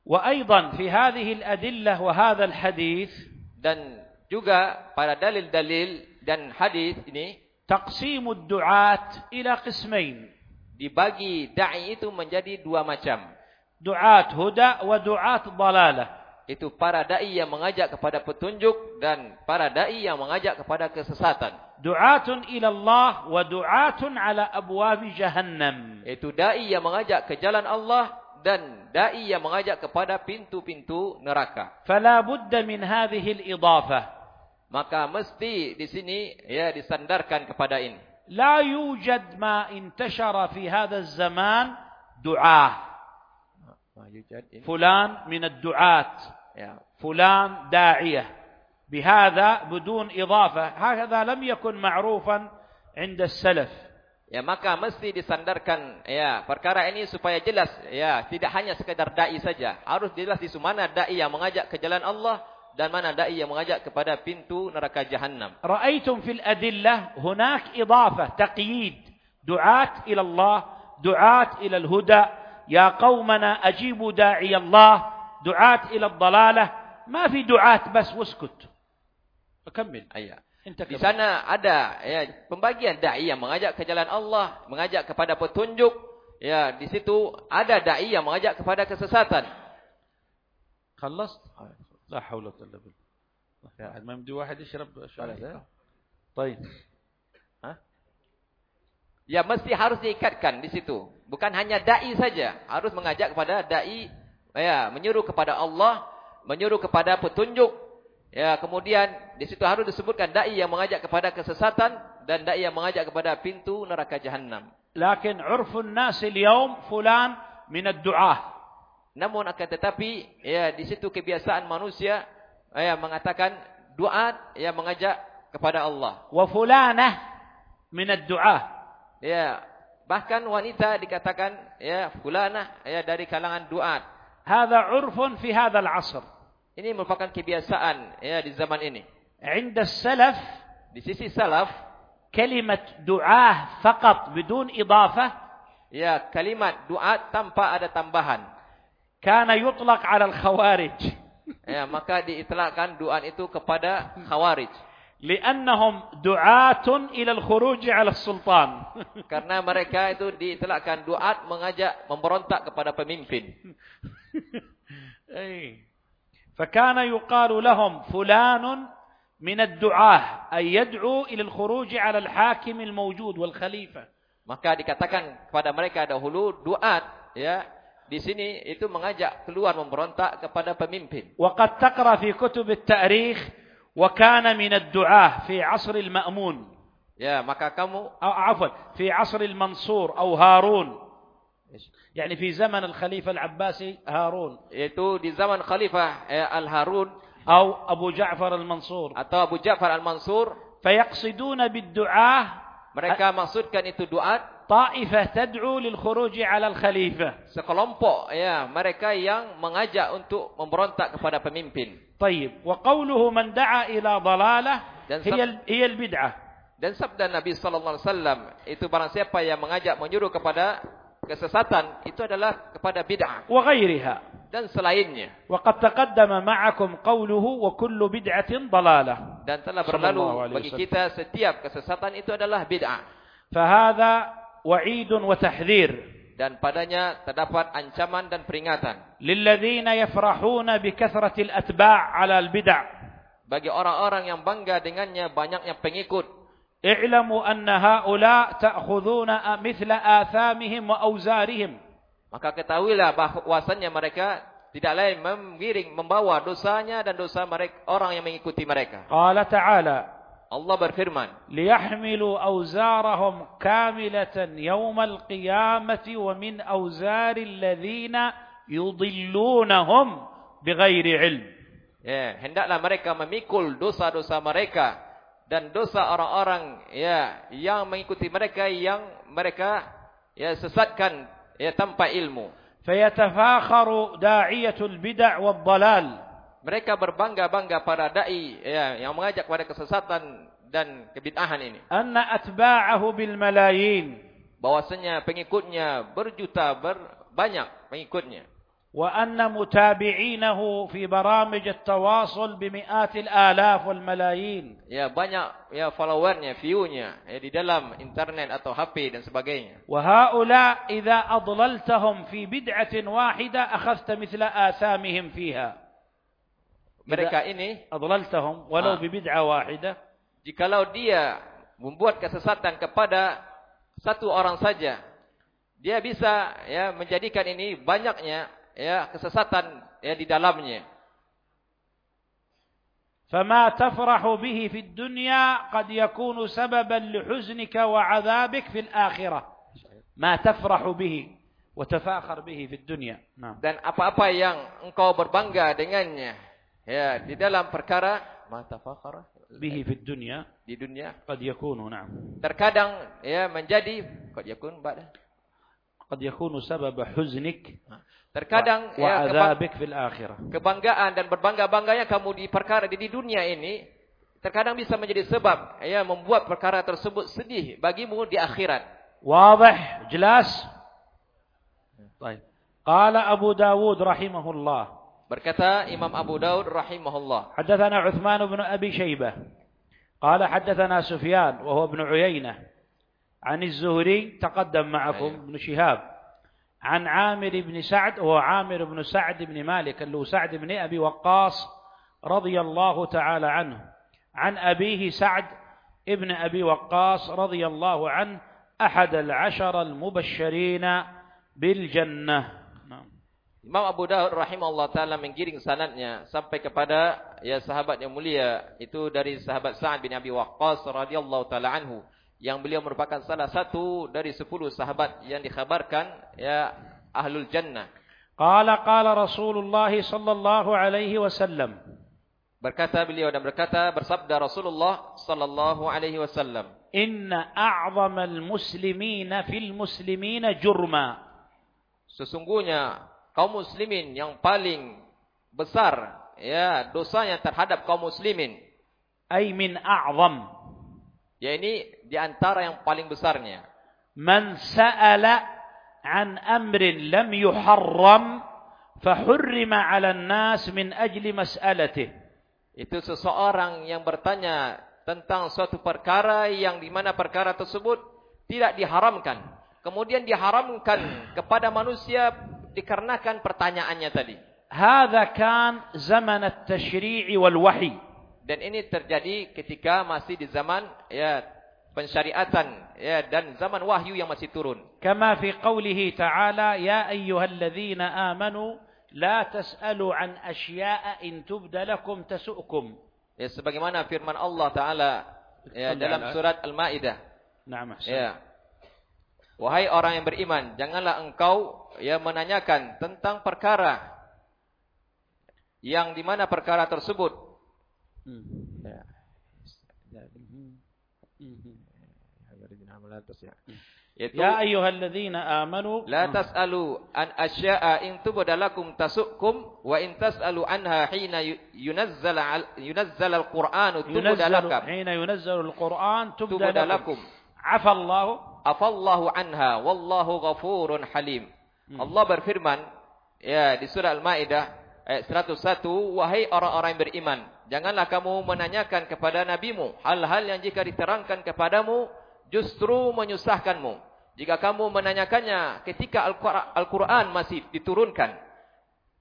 Wa aidan fi hadhihi al-adillah wa hadha al-hadis dan juga pada dalil-dalil dan hadis ini taqsimud du'at ila qismain. dibagi dai itu menjadi dua macam. Du'at huda wa du'at dalalah. itu para dai yang mengajak kepada petunjuk dan para dai yang mengajak kepada kesesatan. Du'atun ila Allah wa du'atun ala abwab jahannam. Itu dai yang mengajak ke jalan Allah dan dai yang mengajak kepada pintu-pintu neraka. Fala budda min hadhihi al-idafah. Maka mesti di sini ya disandarkan kepada ini. La yujad ma intashara fi hadha az-zaman du'a. Fulan min ad-du'at. Ya. فلان داعية بهذا بدون إضافة هذا لم يكن معروفا عند السلف Ya maka mesti disandarkan ya perkara ini supaya jelas ya tidak hanya sekedar dai saja harus jelas di mana dai yang mengajak ke jalan Allah dan mana dai yang mengajak kepada pintu neraka jahanam. رأيتم في الأدلة هناك إضافة تقييد دعاة إلى الله دعاة إلى الهدى يا قومنا أجيبوا داعي الله دعاة إلى الضلالة ما في دعاة بس واسكت أكمل Ayat. انت Di كمل. sana ada ya pembagian dai yang mengajak ke jalan Allah, mengajak kepada petunjuk. Ya, di situ ada dai yang mengajak kepada kesesatan. خلصت لا حول ولا قوة بالله بعد ما يمدي واحد يشرب شاي خلاص. طيب Ya mesti harus diikatkan di situ. Bukan hanya dai saja, harus mengajak kepada dai ya menyuruh kepada Allah, menyuruh kepada petunjuk. Ya, kemudian di situ harus disebutkan dai yang mengajak kepada kesesatan dan dai yang mengajak kepada pintu neraka jahanam. Lakin urfun nas al-yawm fulan min ad-du'ah. Namun akan tetapi ya di situ kebiasaan manusia ya mengatakan doa yang mengajak kepada Allah. Wa fulanah min ad-du'ah. Ya, bahkan wanita dikatakan ya fulanah ya dari kalangan duat هذا عرف في هذا العصر Ini merupakan kebiasaan ya di zaman ini. عند السلف Di sisi salaf, كلمة دعاة فقط بدون إضافة ya kalimat doa tanpa ada tambahan. كان يطلق على الخوارج Ya, maka diitlakkan doa itu kepada khawarij. لأنهم دعاة إلى الخروج على السلطان Karena mereka itu diitlakkan doa mengajak memberontak kepada pemimpin. [LAUGHS] أي. فكان يقال لهم فلان من الدعاة أي يدعو إلى الخروج على الحاكم الموجود والخليفة Maka dikatakan kepada mereka dahulu doa ya di sini itu mengajak keluar memberontak kepada pemimpin. وقد تقرأ في كتب التأريخ وكان من الدعاة في عصر المأمون Ya, maka kamu عفوا في عصر المنصور أو هارون يعني في زمن الخليفة العباسي هارون yaitu di zaman Khalifah eh, Al-Harun أو أبو جعفر المنصور atau Abu Ja'far Al-Mansur, فيقصدون بالدعاة mereka maksudkan itu doa طائفة تدعو للخروج على الخليفة sekelompok ya mereka yang mengajak untuk memberontak kepada pemimpin. طيب وقوله من دعا إلى ضلالة Dan هي sab- ال- هي البدعة Dan sabda Nabi sallallahu alaihi wasallam itu barang siapa yang mengajak menyuruh kepada kesesatan itu adalah kepada bid'ah. Wa ghairiha. Dan selainnya. Wa qad taqaddama ma'akum qawluhu wa kullu bid'atin dalalah. Dan telah berlalu bagi kita setiap kesesatan itu adalah bid'ah. Fahadha wa'idun wa tahdhir. Dan padanya terdapat ancaman dan peringatan. Lilladzina yafrahuna bikathratil atba' 'ala al Bagi orang-orang yang bangga dengannya banyaknya pengikut. اعلموا أن هؤلاء تأخذون مثل آثامهم وأوزارهم Maka ketahuilah bahwasannya mereka tidak lain mengiring, membawa dosanya dan dosa mereka orang yang mengikuti mereka. قال تعالى Allah berfirman, ليحملوا أوزارهم كاملة يوم القيامة ومن أوزار الذين يضلونهم بغير علم ya, hendaklah mereka memikul dosa-dosa mereka dan dosa orang-orang ya yang mengikuti mereka yang mereka ya sesatkan ya tanpa ilmu. Fayatafakharu da'iyatul bid'ah wad dalal. Mereka berbangga-bangga para dai ya yang mengajak kepada kesesatan dan kebid'ahan ini. Anna atba'ahu bil malayin. Bahwasanya pengikutnya berjuta berbanyak pengikutnya. وأن متابعينه في برامج التواصل بمئات الآلاف والملايين Ya banyak ya followernya, view-nya ya, di dalam internet atau HP dan sebagainya. وهؤلاء إذا أضللتهم في بدعة واحدة أخذت مثل آثامهم فيها Mereka ini أضللتهم ولو آه. ببدعة واحدة jikalau dia membuat kesesatan kepada satu orang saja, dia bisa ya menjadikan ini banyaknya ya kesesatan ya di dalamnya. فما تفرح به في الدنيا قد يكون سببا لحزنك وعذابك في الآخرة ما تفرح به وتفاخر به في الدنيا نعم Dan apa-apa yang engkau berbangga dengannya ya di dalam perkara mata fakhara به في الدنيا di dunia قد يكون نعم terkadang ya menjadi qad yakun ba'da قد يكون سبب حزنك Terkadang wa, ya, kebang kebanggaan dan berbangga-bangganya kamu di perkara di, dunia ini terkadang bisa menjadi sebab ya membuat perkara tersebut sedih bagimu di akhirat. Wadih, jelas. Baik. Qala Abu Dawud rahimahullah. Berkata Imam Abu Dawud rahimahullah. Hadatsana Uthman bin Abi Shaybah. Qala hadatsana Sufyan wa huwa ibn Uyainah. An az-Zuhri taqaddam ma'akum ibn Shihab. عن عامر بن سعد وهو عامر بن سعد بن مالك اللي هو سعد بن أبي وقاص رضي الله تعالى عنه عن أبيه سعد ابن أبي وقاص رضي الله عنه أحد العشر المبشرين بالجنة نعم. Imam Abu Daud rahimahullah taala menggiring sanadnya sampai kepada ya sahabat yang mulia itu dari sahabat Sa'ad bin Abi Waqqas radhiyallahu taala anhu yang beliau merupakan salah satu dari sepuluh sahabat yang dikhabarkan ya ahlul jannah. Qala qala Rasulullah sallallahu alaihi wasallam. Berkata beliau dan berkata bersabda Rasulullah sallallahu alaihi wasallam. Inna a'zamal muslimina fil muslimina jurma. Sesungguhnya kaum muslimin yang paling besar ya dosanya terhadap kaum muslimin. Ay min a'zam Ya ini di antara yang paling besarnya. Man sa'ala an amrin lam yuharram fahurrima 'ala an-nas min ajli mas'alatihi. Itu seseorang yang bertanya tentang suatu perkara yang di mana perkara tersebut tidak diharamkan. Kemudian diharamkan kepada manusia dikarenakan pertanyaannya tadi. Hadza kan zaman at-tashri' wal wahyi. Dan ini terjadi ketika masih di zaman ya pensyariatan ya dan zaman wahyu yang masih turun. Kama fi qawlihi ta'ala ya ayyuhalladzina amanu la tas'alu an asya'a in tubdalakum lakum. Ya sebagaimana firman Allah taala ya dalam surat Al-Maidah. Naam. Ya. Wahai orang yang beriman, janganlah engkau ya menanyakan tentang perkara yang di mana perkara tersebut يا أيها الذين آمنوا لا تسألوا عن أشياء إن تبد لكم تسؤكم وإن تسألوا عنها حين ينزل ينزل القرآن تبد لكم. حين ينزل القرآن تبد لكم. عفى الله. عفى الله عنها. والله غفور حليم. Allah berfirman ya di surah Al-Maidah eh, 101 wahai orang-orang yang beriman janganlah kamu menanyakan kepada nabimu hal-hal yang jika diterangkan kepadamu justru menyusahkanmu. Jika kamu menanyakannya ketika Al-Qur'an masih diturunkan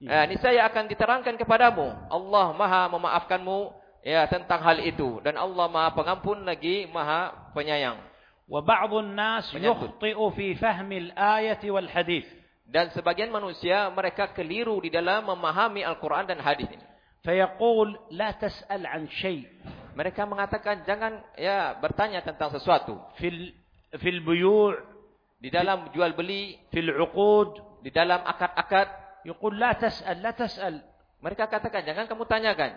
hmm. eh, niscaya akan diterangkan kepadamu. Allah Maha memaafkanmu ya tentang hal itu. Dan Allah Maha pengampun lagi Maha penyayang. Wa nas yukhti'u fi fahmi al-ayati wal hadits Dan sebagian manusia mereka keliru di dalam memahami Al-Quran dan hadis ini. فيقول لا تسأل عن شيء Mereka mengatakan jangan ya bertanya tentang sesuatu. في ال- في البيوع Di dalam jual beli, في العقود di dalam akad-akad, يقول لا تسأل لا تسأل mereka katakan jangan kamu tanyakan.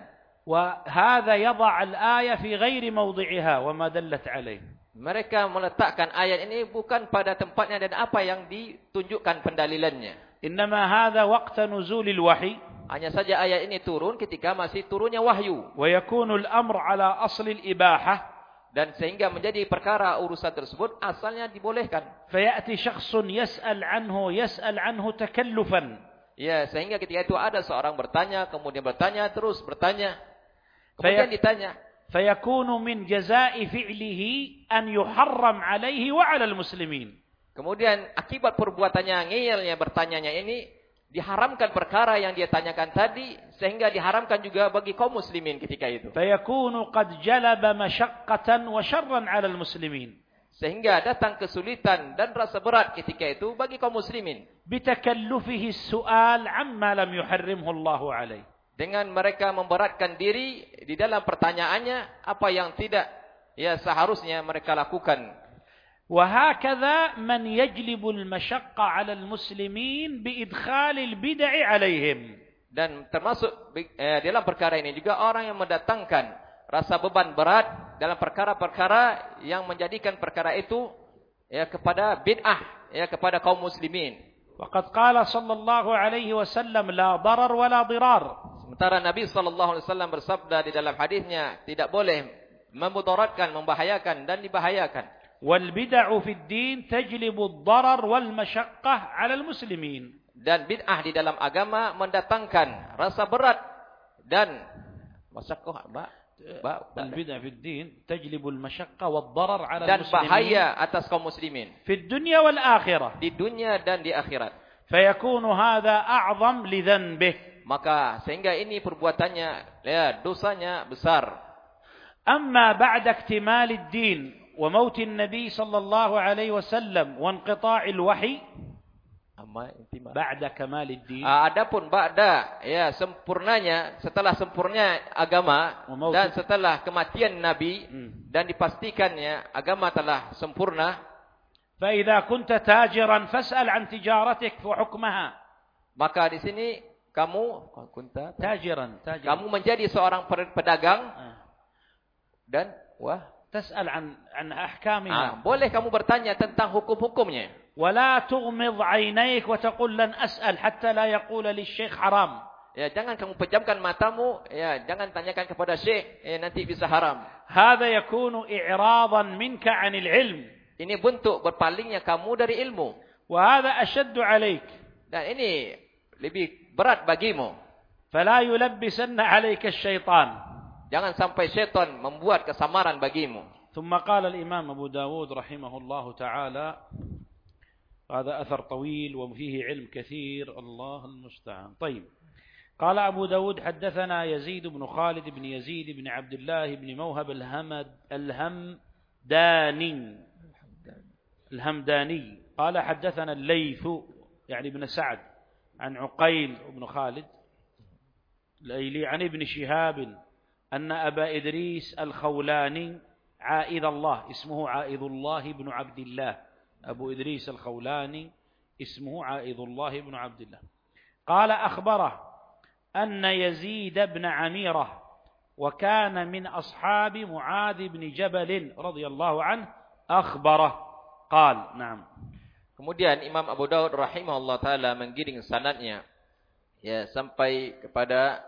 وهذا يضع الآية في غير موضعها وما دلت عليه mereka meletakkan ayat ini bukan pada tempatnya dan apa yang ditunjukkan pendalilannya. Innama hadha waqta nuzulil wahyi. Hanya saja ayat ini turun ketika masih turunnya wahyu. Wa yakunu al-amr ala asli al-ibahah dan sehingga menjadi perkara urusan tersebut asalnya dibolehkan. Fayati syakhsun yas'al anhu yas'al anhu takallufan. Ya, sehingga ketika itu ada seorang bertanya, kemudian bertanya, terus bertanya. Kemudian ditanya fayakunu min jazai fi'lihi an yuharram alaihi wa alal muslimin. Kemudian akibat perbuatannya ngeyelnya bertanyanya ini diharamkan perkara yang dia tanyakan tadi sehingga diharamkan juga bagi kaum muslimin ketika itu. Fayakunu qad jalaba masyaqqatan wa syarran 'alal muslimin. Sehingga datang kesulitan dan rasa berat ketika itu bagi kaum muslimin. Bitakallufihi su'al amma lam yuharrimhu Allahu 'alaihi dengan mereka memberatkan diri di dalam pertanyaannya apa yang tidak ya seharusnya mereka lakukan. وهكذا من يجلب المشقة على المسلمين بإدخال البدع عليهم Dan termasuk eh, dalam perkara ini juga orang yang mendatangkan rasa beban berat dalam perkara-perkara yang menjadikan perkara itu ya kepada bid'ah ya kepada kaum muslimin. وقد قال صلى الله عليه وسلم لا ضرر ولا ضرار Sementara Nabi sallallahu alaihi wasallam bersabda di dalam hadisnya tidak boleh memudaratkan, membahayakan dan dibahayakan. Wal bid'ah fi din tajlibu ad-darar wal 'ala al-muslimin. Dan bid'ah di dalam agama mendatangkan rasa berat dan masyaqqah, Dan eh, bid'ah fi din tajlibu al-mashaqqah wad-darar 'ala al-muslimin. Dan bahaya atas kaum muslimin. Fi dunya wal akhirah. Di dunia dan di akhirat. Fayakunu hadha a'zam li dhanbihi maka sehingga ini perbuatannya ya dosanya besar. Amma ba'da iktimal ad-din wa maut an-nabi sallallahu alaihi wasallam wa inqita' al-wahy amma ba'da kamal ad-din. Ah, adapun ba'da ya sempurnanya setelah sempurnanya agama dan setelah kematian nabi hmm. dan dipastikannya agama telah sempurna fa idza kunta tajiran fas'al an tijaratik wa hukmaha. maka di sini kamu kunta tajiran, tajiran. kamu menjadi seorang pedagang ah. dan wah tas'al an an ahkamina. Ah, boleh kamu bertanya tentang hukum-hukumnya. Wala tughmid wa taqul lan as'al hatta la lisy-syekh haram. Ya, jangan kamu pejamkan matamu, ya, jangan tanyakan kepada syekh, ya, nanti bisa haram. Yakunu i'radan minka 'anil ilm. Ini bentuk berpalingnya kamu dari ilmu. Wa ashaddu 'alaik. Dan ini lebih berat bagimu. فلا يلبسن عليك الشيطان. Jangan sampai syaitan membuat kesamaran bagimu. ثم قال الإمام أبو داود رحمه الله تعالى هذا أثر طويل وفيه علم كثير الله المستعان. طيب قال أبو داود حدثنا يزيد بن خالد بن يزيد بن عبد الله بن موهب الهمد الهمداني. الهمداني. قال حدثنا الليث يعني ابن سعد. عن عقيل بن خالد الأيلي عن ابن شهاب أن أبا إدريس الخولاني عائذ الله اسمه عائذ الله بن عبد الله. أبو إدريس الخولاني اسمه عائذ الله بن عبد الله. قال أخبره أن يزيد بن عميرة وكان من أصحاب معاذ بن جبل رضي الله عنه أخبره. قال نعم. Kemudian Imam Abu Daud rahimahullah taala menggiring sanadnya ya sampai kepada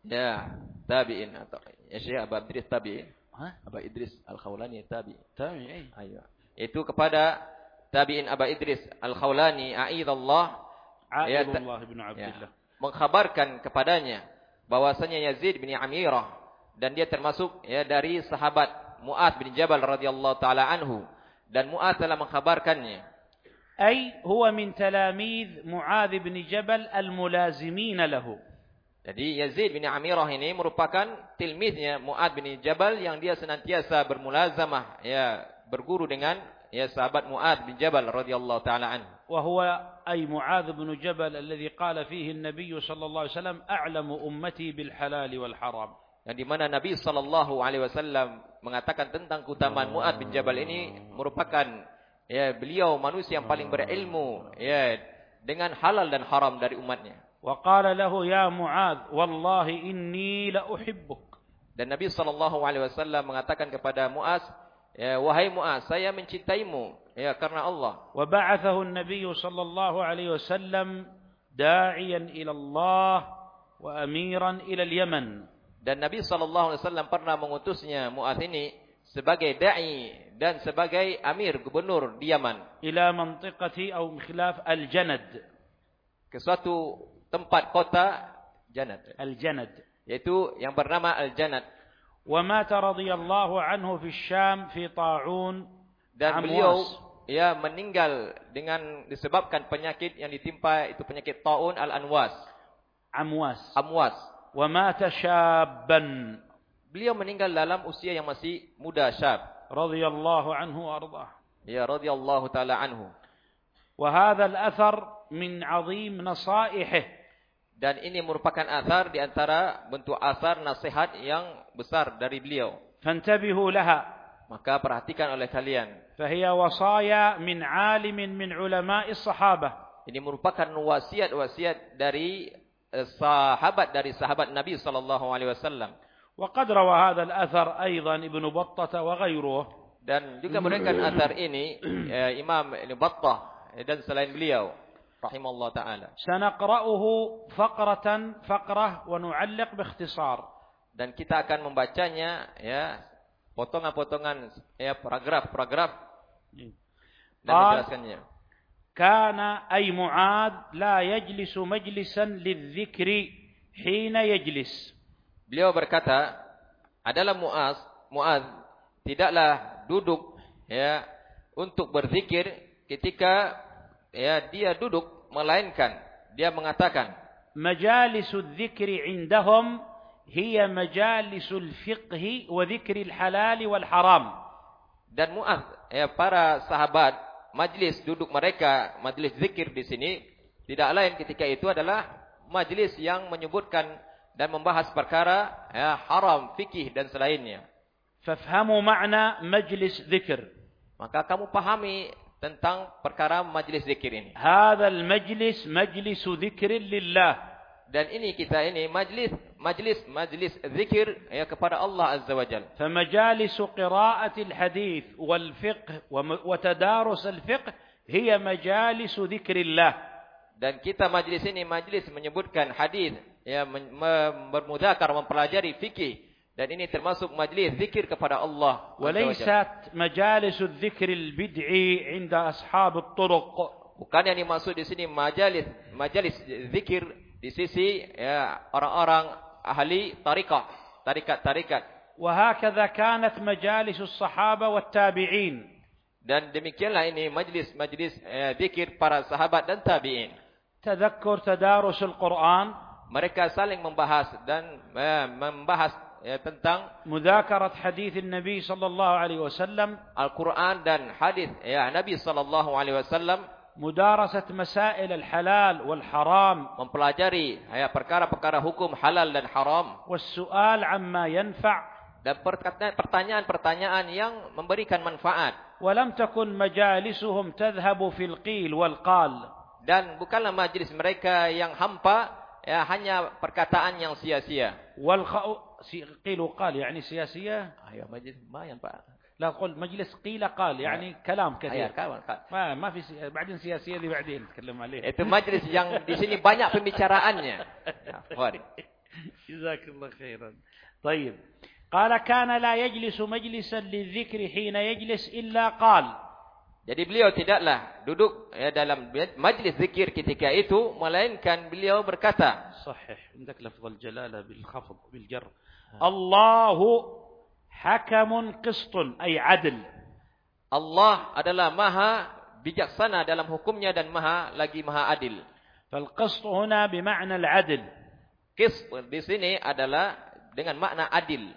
ya tabi'in atau ya Syekh Abu Idris tabi'in. Hah? Abu Idris Al-Khawlani tabi'in. Ayo. Itu kepada tabi'in Abu Idris Al-Khawlani aidallah ya, bin Abdullah. Ya, mengkhabarkan kepadanya bahwasanya Yazid bin Amirah dan dia termasuk ya dari sahabat Mu'ad bin Jabal radhiyallahu taala anhu dan Mu'ad telah mengkhabarkannya أي هو من تلاميذ معاذ بن جبل الملازمين له Jadi Yazid bin Amirah ini merupakan tilmiznya Mu'ad bin Jabal yang dia senantiasa bermulazamah ya berguru dengan ya sahabat Mu'ad bin Jabal radhiyallahu taala anhu. وهو أي معاذ بن جبل الذي قال فيه النبي صلى الله عليه وسلم أعلم أمتي بالحلال والحرام yang di mana Nabi sallallahu alaihi wasallam mengatakan tentang keutamaan Muad bin Jabal ini merupakan ya beliau manusia yang paling berilmu ya dengan halal dan haram dari umatnya. Wa qala lahu ya wallahi inni la uhibbuk. Dan Nabi sallallahu alaihi wasallam mengatakan kepada Muaz, ya wahai Muaz, saya mencintaimu ya karena Allah. Wa ba'athahu an-nabiy sallallahu alaihi wasallam da'iyan ila Allah wa amiran ila al-Yaman. Dan Nabi SAW pernah mengutusnya Mu'adh ini sebagai da'i dan sebagai amir gubernur di Yaman. Ila mantiqati atau khilaf Al-Janad. Ke suatu tempat kota Janad. Al-Janad. Yaitu yang bernama Al-Janad. Wa mata radhiyallahu anhu fi Syam fi ta'un dan beliau ya meninggal dengan disebabkan penyakit yang ditimpa itu penyakit taun al-anwas. Amwas. Amwas. Wa mata syabban. Beliau meninggal dalam usia yang masih muda syab. Radhiyallahu anhu ardah. Ya radhiyallahu taala anhu. Wa hadha al-athar min 'azim nasaihihi. Dan ini merupakan asar di antara bentuk asar nasihat yang besar dari beliau. Fantabihu laha. Maka perhatikan oleh kalian. Fahiya wasaya min 'alimin min ulama'i sahabah. Ini merupakan wasiat-wasiat dari sahabat dari sahabat Nabi sallallahu alaihi wasallam. وقد روى هذا الأثر أيضا ابن بطة وغيره dan juga meriwayatkan athar ini [CLEARS THROAT] ya, Imam Ibn Battah dan selain beliau rahimallahu taala. سنقرأه فقرة فقرة ونعلق باختصار. Dan kita akan membacanya ya potongan-potongan ya paragraf-paragraf dan menjelaskannya. كان أي معاذ لا يجلس مجلسا للذكر حين يجلس Beliau berkata, adalah Muaz, Muaz tidaklah duduk ya untuk berzikir ketika ya dia duduk melainkan dia mengatakan majalisul dzikri indahum hiya majalisul fiqh wa dzikril halal wal haram. Dan Muaz ya para sahabat majlis duduk mereka, majlis zikir di sini tidak lain ketika itu adalah majlis yang menyebutkan dan membahas perkara ya, haram fikih dan selainnya. Fafhamu makna majlis zikir. Maka kamu pahami tentang perkara majlis zikir ini. Hadal majlis majlis zikir lillah. Dan ini kita ini majlis majlis majlis zikir ya kepada Allah Azza wa Jal. Famajalis qira'ati al-hadith wal-fiqh wa tadarus al-fiqh hiya majalis zikrillah. Dan kita majlis ini majlis menyebutkan hadis ya bermudakar mempelajari fikih dan ini termasuk majlis zikir kepada Allah. Walaysat bid'i 'inda turuq. Bukan yang dimaksud di sini majalis majalis zikir di sisi ya orang-orang ahli tarikah, tarikat-tarikat. Kanat sahaba tabi'in. Dan demikianlah ini majlis-majlis eh, zikir para sahabat dan tabi'in. Tadhakkur tadarusul Quran mereka saling membahas dan eh, membahas ya, tentang mudhakarat hadis Nabi sallallahu alaihi wasallam. Al-Qur'an dan hadis ya Nabi sallallahu alaihi wasallam. Mudarasat masail al-halal wal haram. Mempelajari ya perkara-perkara hukum halal dan haram. Was-su'al amma yanfa' dan pertanyaan-pertanyaan yang memberikan manfaat. Walam takun majalisuhum tadhhabu fil qil wal qal. Dan bukanlah majlis mereka yang hampa ya hanya perkataan yang sia-sia والخ... قيل وقال يعني سياسية ayo majlis lumayan Pak لا قل مجلس قيل قال يعني كلام كثير kawan, ما ما في سي... بعدين سياسية دي بعدين نتكلم عليها itu majlis yang di sini banyak pembicaraannya جزاك الله خيرا طيب قال كان لا يجلس مجلسا للذكر حين يجلس إلا قال Jadi beliau tidaklah duduk ya, dalam majlis zikir ketika itu melainkan beliau berkata صحيح عندك لفظ الجلالة بالخفض بالجر الله حكم قسط أي عدل Allah adalah maha bijaksana dalam hukumnya dan maha lagi maha adil. فالقسط هنا بمعنى العدل Qist di sini adalah dengan makna adil.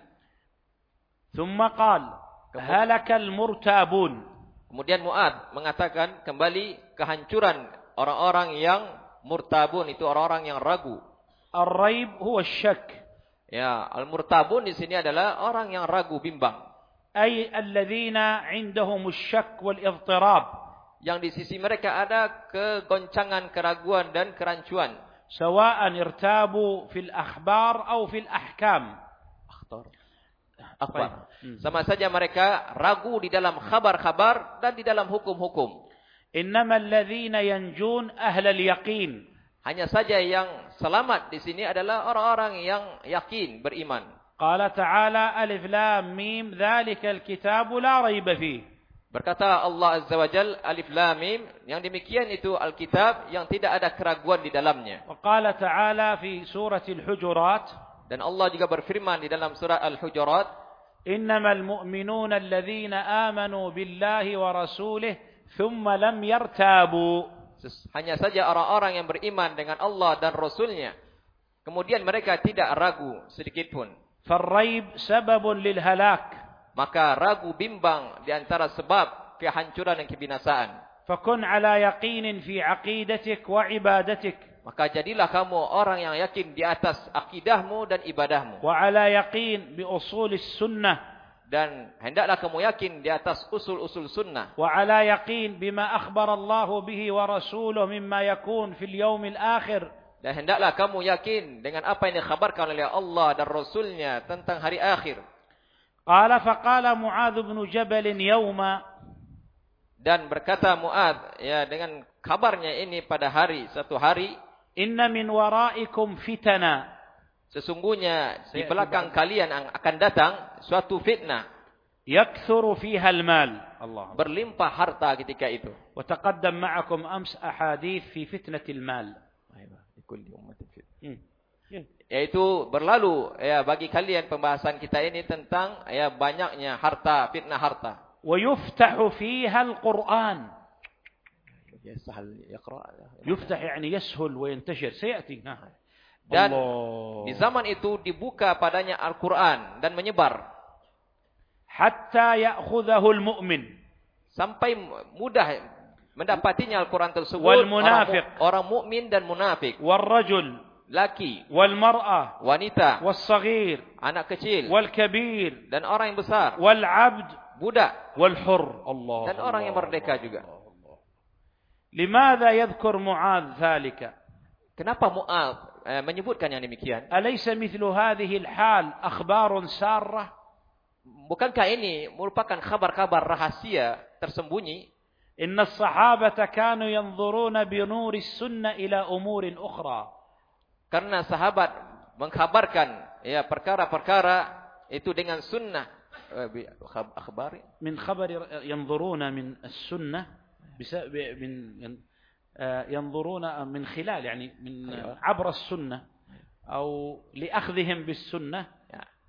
ثم قال هلك المرتابون Kemudian Mu'ad mengatakan kembali kehancuran orang-orang yang murtabun itu orang-orang yang ragu. Ar-raib huwa syak. Ya, al-murtabun di sini adalah orang yang ragu bimbang. Ay alladzina indahum syak wal idtirab. Yang di sisi mereka ada kegoncangan, keraguan dan kerancuan. Sawa'an irtabu fil akhbar atau fil ahkam. Akhtar. akhbar. Hmm. Sama saja mereka ragu di dalam khabar-khabar dan di dalam hukum-hukum. Innamal ladzina yanjun ahlal yaqin. Hanya saja yang selamat di sini adalah orang-orang yang yakin beriman. Qala ta'ala alif lam mim dzalikal kitab la raiba fi. Berkata Allah Azza wa Jal alif lam mim yang demikian itu alkitab yang tidak ada keraguan di dalamnya. Qala ta'ala fi suratil hujurat Dan Allah juga berfirman di dalam surah Al-Hujurat, "Innamal mu'minuna alladhina amanu billahi wa rasulih thumma lam yartabu." Hanya saja orang-orang yang beriman dengan Allah dan Rasulnya. Kemudian mereka tidak ragu sedikit pun. Farraib sababun lil halak. Maka ragu bimbang di antara sebab kehancuran dan kebinasaan. Fakun ala yaqinin fi aqidatik wa ibadatik. Maka jadilah kamu orang yang yakin di atas akidahmu dan ibadahmu. Wa ala bi usulis sunnah. Dan hendaklah kamu yakin di atas usul-usul sunnah. Wa ala bima Allah bihi wa mimma yakun fil akhir. Dan hendaklah kamu yakin dengan apa yang dikhabarkan oleh Allah dan Rasulnya tentang hari akhir. Qala faqala bin Jabal dan berkata Muad ya dengan kabarnya ini pada hari satu hari Inna min waraikum fitana. Sesungguhnya di belakang kalian akan datang suatu fitnah. Yakthuru fiha al-mal. Allah. Berlimpah harta ketika itu. Wa taqaddam ma'akum ams ahadith fi fitnatil mal. Kulli. Hmm. Hmm. Yaitu berlalu ya bagi kalian pembahasan kita ini tentang ya banyaknya harta, fitnah harta. Wa yuftahu fiha al-Qur'an. sahal yaqra. يفتح يعني يسهل وينتشر سيأتي ها. Dan الله. di zaman itu dibuka padanya Al-Quran dan menyebar. حتى يأخذه المؤمن Sampai mudah mendapatinya Al-Quran tersebut Wal orang, munafiq. mu- orang mukmin dan munafik. والرجل Laki, والمرأة wanita, والصغير anak kecil, والكبير dan orang yang besar. والعبد Budak والحر الله dan orang yang الله، merdeka الله، juga. لماذا يذكر معاذ ذلك Kenapa Mu'ab menyebutkan yang demikian? Alaysa mithlu hadhihi al-hal akhbarun sarrah? Bukankah ini merupakan kabar-kabar rahasia tersembunyi? Inna as-sahabata kanu yanzuruna bi nuri sunnah ila umurin ukhra. Karena sahabat mengkhabarkan ya perkara-perkara itu dengan sunnah akhbari min khabari yanzuruna min as-sunnah من ين- آه، ينظرون من خلال يعني من. عبر السنة أو لأخذهم بالسنة.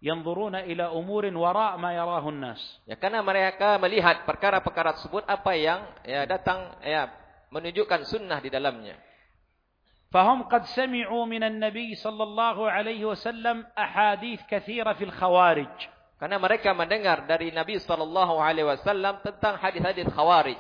ينظرون إلى أمور وراء ما يراه الناس ya karena mereka melihat perkara-perkara tersebut apa yang ya datang ya menunjukkan sunnah di dalamnya فهم قد سمعوا من النبي صلى الله عليه وسلم أحاديث كثيرة في الخوارج karena mereka mendengar dari Nabi sallallahu alaihi wasallam tentang hadis-hadis khawarij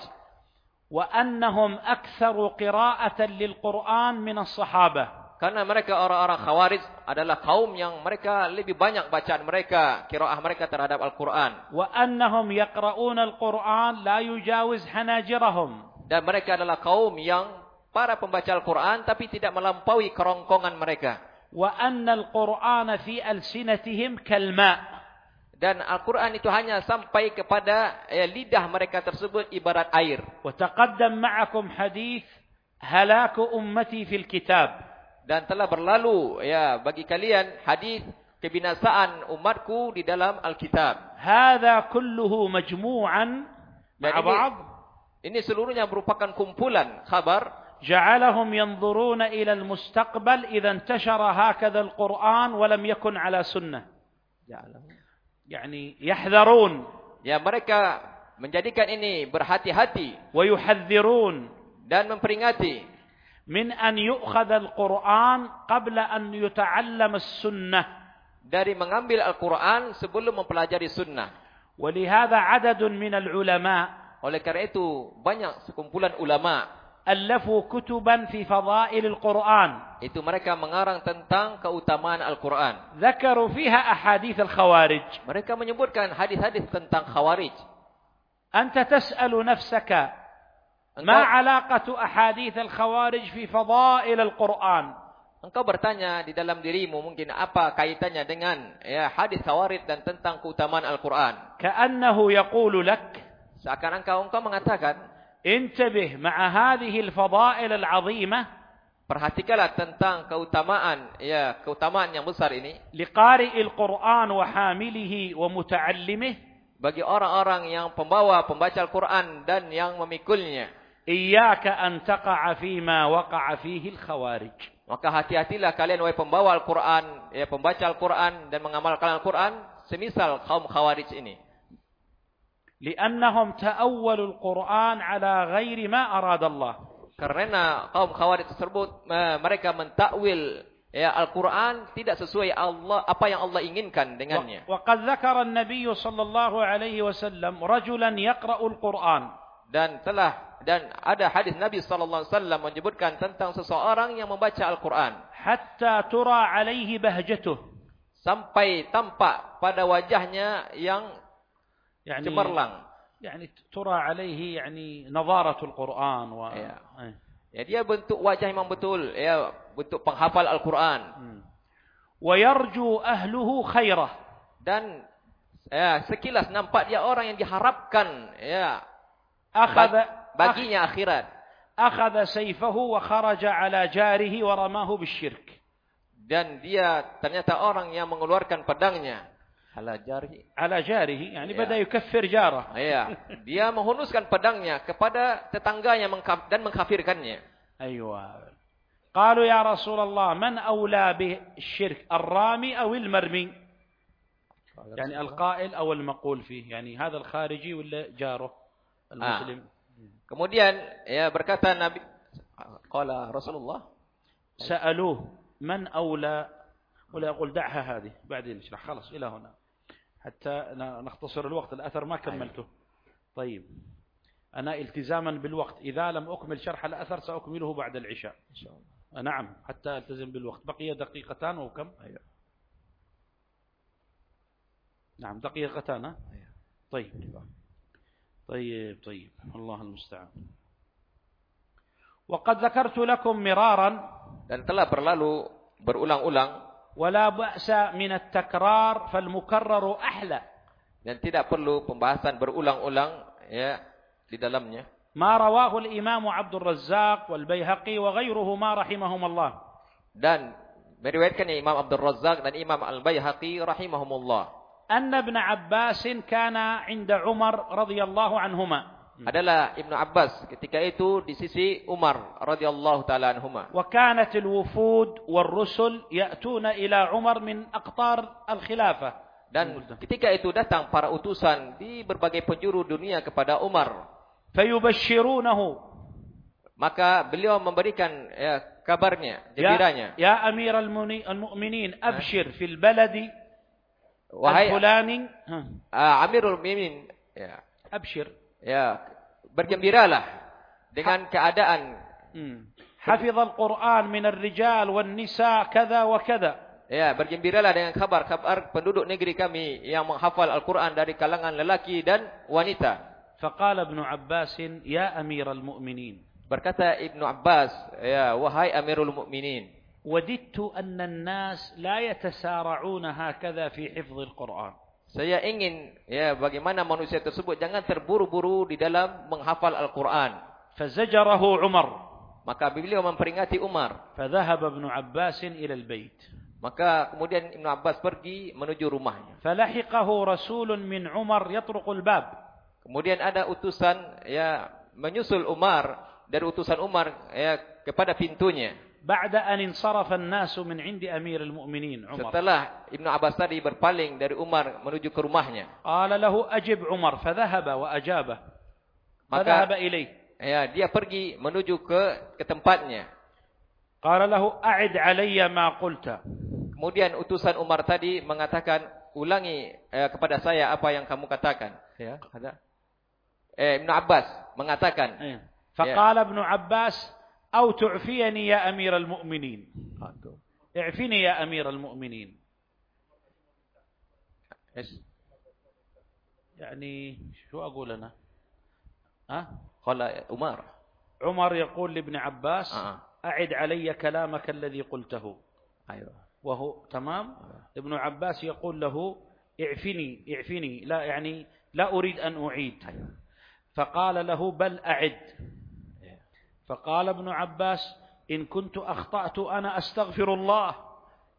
وأنهم أكثر قراءة للقرآن من الصحابة karena mereka orang-orang khawarij adalah kaum yang mereka lebih banyak bacaan mereka qiraah mereka terhadap Al-Qur'an وأنهم يقرؤون القرآن لا يجاوز حناجرهم dan mereka adalah kaum yang para pembaca Al-Quran tapi tidak melampaui kerongkongan mereka. وأن القرآن في ألسنتهم كالماء Dan Al-Quran itu hanya sampai kepada eh, lidah mereka tersebut ibarat air. وتقدم معكم حديث هلاك أمتي في الكتاب Dan telah berlalu ya bagi kalian hadis kebinasaan umatku di dalam Alkitab. هذا كله مجموعا مع Dan ini, بعض ini seluruhnya merupakan kumpulan kabar جعلهم ينظرون إلى المستقبل إذا انتشر هكذا القرآن ولم يكن على سنة يعني يحذرون Ya mereka menjadikan ini berhati-hati ويحذرون dan memperingati من أن يؤخذ القرآن قبل أن يتعلم السنة dari mengambil Al-Quran sebelum mempelajari sunnah. ولهذا عدد من العلماء Oleh karena itu banyak sekumpulan ulama ألفوا كتبا في فضائل القرآن Itu mereka mengarang tentang keutamaan Al-Quran. ذكروا فيها أحاديث الخوارج Mereka menyebutkan hadis-hadis tentang khawarij. أنت تسأل نفسك ما Engkau, علاقة أحاديث الخوارج في فضائل القرآن engkau bertanya di dalam dirimu mungkin apa kaitannya dengan ya hadis khawarij dan tentang keutamaan Al-Quran. كأنه يقول لك Seakan engkau engkau mengatakan, انتبه مع هذه الفضائل العظيمة perhatikanlah tentang keutamaan ya keutamaan yang besar ini لقارئ القرآن وحامله ومتعلمه bagi orang-orang yang pembawa pembaca Al-Quran dan yang memikulnya. إياك أن تقع فيما وقع فيه الخوارج Maka hati-hatilah kalian wahai pembawa Al-Quran, ya pembaca Al-Quran dan mengamalkan Al-Quran, semisal kaum khawarij ini. Karena kaum Khawarij tersebut mereka mentakwil ya Al-Qur'an tidak sesuai Allah apa yang Allah inginkan dengannya. Wa qad dzakara an-nabiy sallallahu alaihi wasallam rajulan Qur'an dan telah dan ada hadis Nabi sallallahu alaihi wasallam menyebutkan tentang seseorang yang membaca Al-Qur'an. Hatta tura alaihi bahjatuh. Sampai tampak pada wajahnya yang يعني cemerlang. يعني ترى عليه يعني نظارة القرآن و... Ya. إيه. Ya dia bentuk wajah memang betul ya bentuk penghafal Al-Quran مم. ويرجو أهله خيره dan ya sekilas nampak dia orang yang diharapkan ya أخذ bag- baginya akhirat أخذ سيفه وخرج على جاره ورماه بالشرك dan dia ternyata orang yang mengeluarkan pedangnya Ala jari على جاره يعني Ya. بدأ يكفر جاره ya. Dia menghunuskan pedangnya kepada tetangganya dan mengkafirkannya. أيوة قالوا يا رسول الله من أولى بالشرك الرامي أو المرمي يعني القائل أو المقول فيه يعني هذا الخارجي ولا جاره المسلم kemudian ya berkata Nabi qala Rasulullah. سألوه من أولى ولا يقول دعها هذه بعدين نشرح خلاص إلى هنا حتى ن- نختصر الوقت الأثر ما كملته. طيب. أنا التزاما بالوقت. إذا لم أكمل شرح الأثر سأكمله بعد العشاء. نعم حتى ألتزم بالوقت. بقي دقيقتان وكم أيوة. نعم دقيقتان ها؟ طيب. طيب طيب. الله المستعان. وقد ذكرت لكم مرارا. Dan telah berlalu berulang-ulang ولا بأس من التكرار فالمكرر أحلى dan tidak perlu pembahasan berulang-ulang ya di dalamnya ما رواه الإمام عبد الرزاق والبيهقي وغيرهما رحمهم الله dan meriwayatkannya Imam Abdul Razak dan Imam Al-Baihaqi rahimahumullah أن ابن عباس كان عند عمر رضي الله عنهما Hmm. adalah Ibnu Abbas ketika itu di sisi Umar radhiyallahu taala anhuma. Wa kanat al-wufud war-rusul ya'tuna ila Umar min aqtar al-khilafah. Dan ketika itu datang para utusan di berbagai penjuru dunia kepada Umar. Fayubashshirunahu. Maka beliau memberikan ya, kabarnya, ya, gembiranya. Ya, ya Amir al-Mu'minin, abshir nah. fil baladi Wahai al-fulani. Amirul Mu'minin, ya. Abshir ya bergembiralah dengan keadaan مم. حفظ القرآن من الرجال والنساء كذا وكذا Ya, bergembiralah dengan kabar-kabar penduduk negeri kami yang menghafal Al-Quran dari kalangan lelaki dan wanita. فقال ابن عباس يا أمير المؤمنين Berkata Ibnu Abbas, ya wahai Amirul Mukminin, وددت أن الناس لا يتسارعون هكذا في حفظ القرآن Saya ingin ya bagaimana manusia tersebut jangan terburu-buru di dalam menghafal Al-Qur'an. Fazajarahu Umar. Maka beliau memperingati Umar. Fadhahaba Ibnu Abbas ila al-bait. Maka kemudian Ibnu Abbas pergi menuju rumahnya. Falahiqahu rasulun min Umar yatruqul bab. Kemudian ada utusan ya menyusul Umar dari utusan Umar ya kepada pintunya ba'da an insarafa an-nasu min 'indi amiril mu'minin Setelah Ibnu Abbas tadi berpaling dari Umar menuju ke rumahnya. Qala lahu ajib Umar fadhahaba wa ajaba. Fadhahaba. Ya, dia pergi menuju ke ke tempatnya. Qala lahu a'id 'alayya ma qulta. Kemudian utusan Umar tadi mengatakan, "Ulangi eh, kepada saya apa yang kamu katakan." Ya, ada. Eh, Ibnu Abbas mengatakan. Ya. Faqala ya. Ibnu Abbas أو تعفيني يا أمير المؤمنين. اعفني يا أمير المؤمنين. يعني شو أقول أنا؟ ها؟ Qala Umar. عمر يقول لابن عباس آه. أعد علي كلامك الذي قلته. Ayo. وهو تمام؟ ابن عباس يقول له اعفني اعفني لا يعني لا أريد أن أعيد. فقال له بل أعد. فقال ابن عباس إن كنت أخطأت أنا أستغفر الله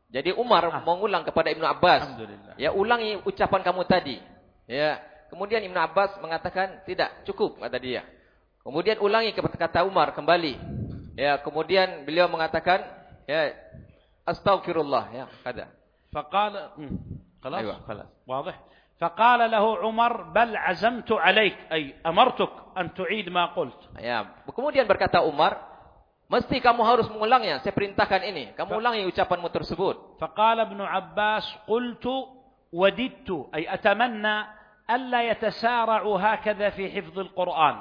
Jadi Umar Ah. mengulang kepada Ibnu Abbas. Alhamdulillah. Ya, ulangi ucapan kamu tadi. Ya. Kemudian Ibnu Abbas mengatakan, "Tidak, cukup," kata dia. Kemudian ulangi kata kata Umar kembali. Ya, kemudian beliau mengatakan, ya, "Astagfirullah," ya, kata. فقال مم. خلاص أيوة، خلاص. واضح فقال له عمر بل عزمت عليك أي أمرتك أن تعيد ما قلت Ya, kemudian berkata Umar, "Mesti kamu harus mengulangnya. Saya perintahkan ini. Kamu ulangi ucapanmu tersebut." فقال ابن عباس قلت وددت أي أتمنى ألا يتسارعوا هكذا في حفظ القرآن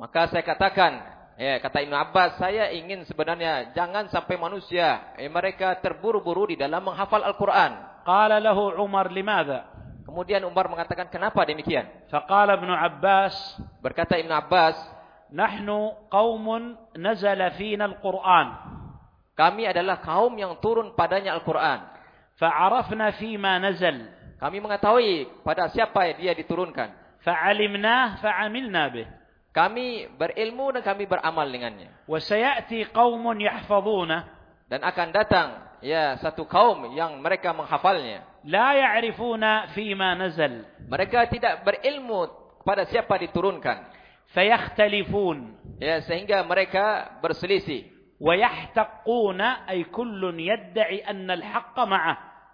Maka saya katakan, ya kata Ibnu Abbas, saya ingin sebenarnya jangan sampai manusia eh, mereka terburu-buru di dalam menghafal Al-Qur'an. قال له عمر لماذا Kemudian Umar mengatakan kenapa demikian? Faqala Ibnu Abbas berkata Ibnu Abbas, "Nahnu qaumun nazala fina al-Qur'an." Kami adalah kaum yang turun padanya Al-Qur'an. Fa'arafna fima nazal. Kami mengetahui pada siapa dia diturunkan. Fa'alimna fa'amilna bih. Kami berilmu dan kami beramal dengannya. Wa sayati qaumun yahfazuna dan akan datang ya satu kaum yang mereka menghafalnya. La ya'rifuna fi ma nazal. Mereka tidak berilmu pada siapa diturunkan. Fayakhtalifun. Ya sehingga mereka berselisih. Wa yahtaquna ay kullun yad'i anna al-haqq.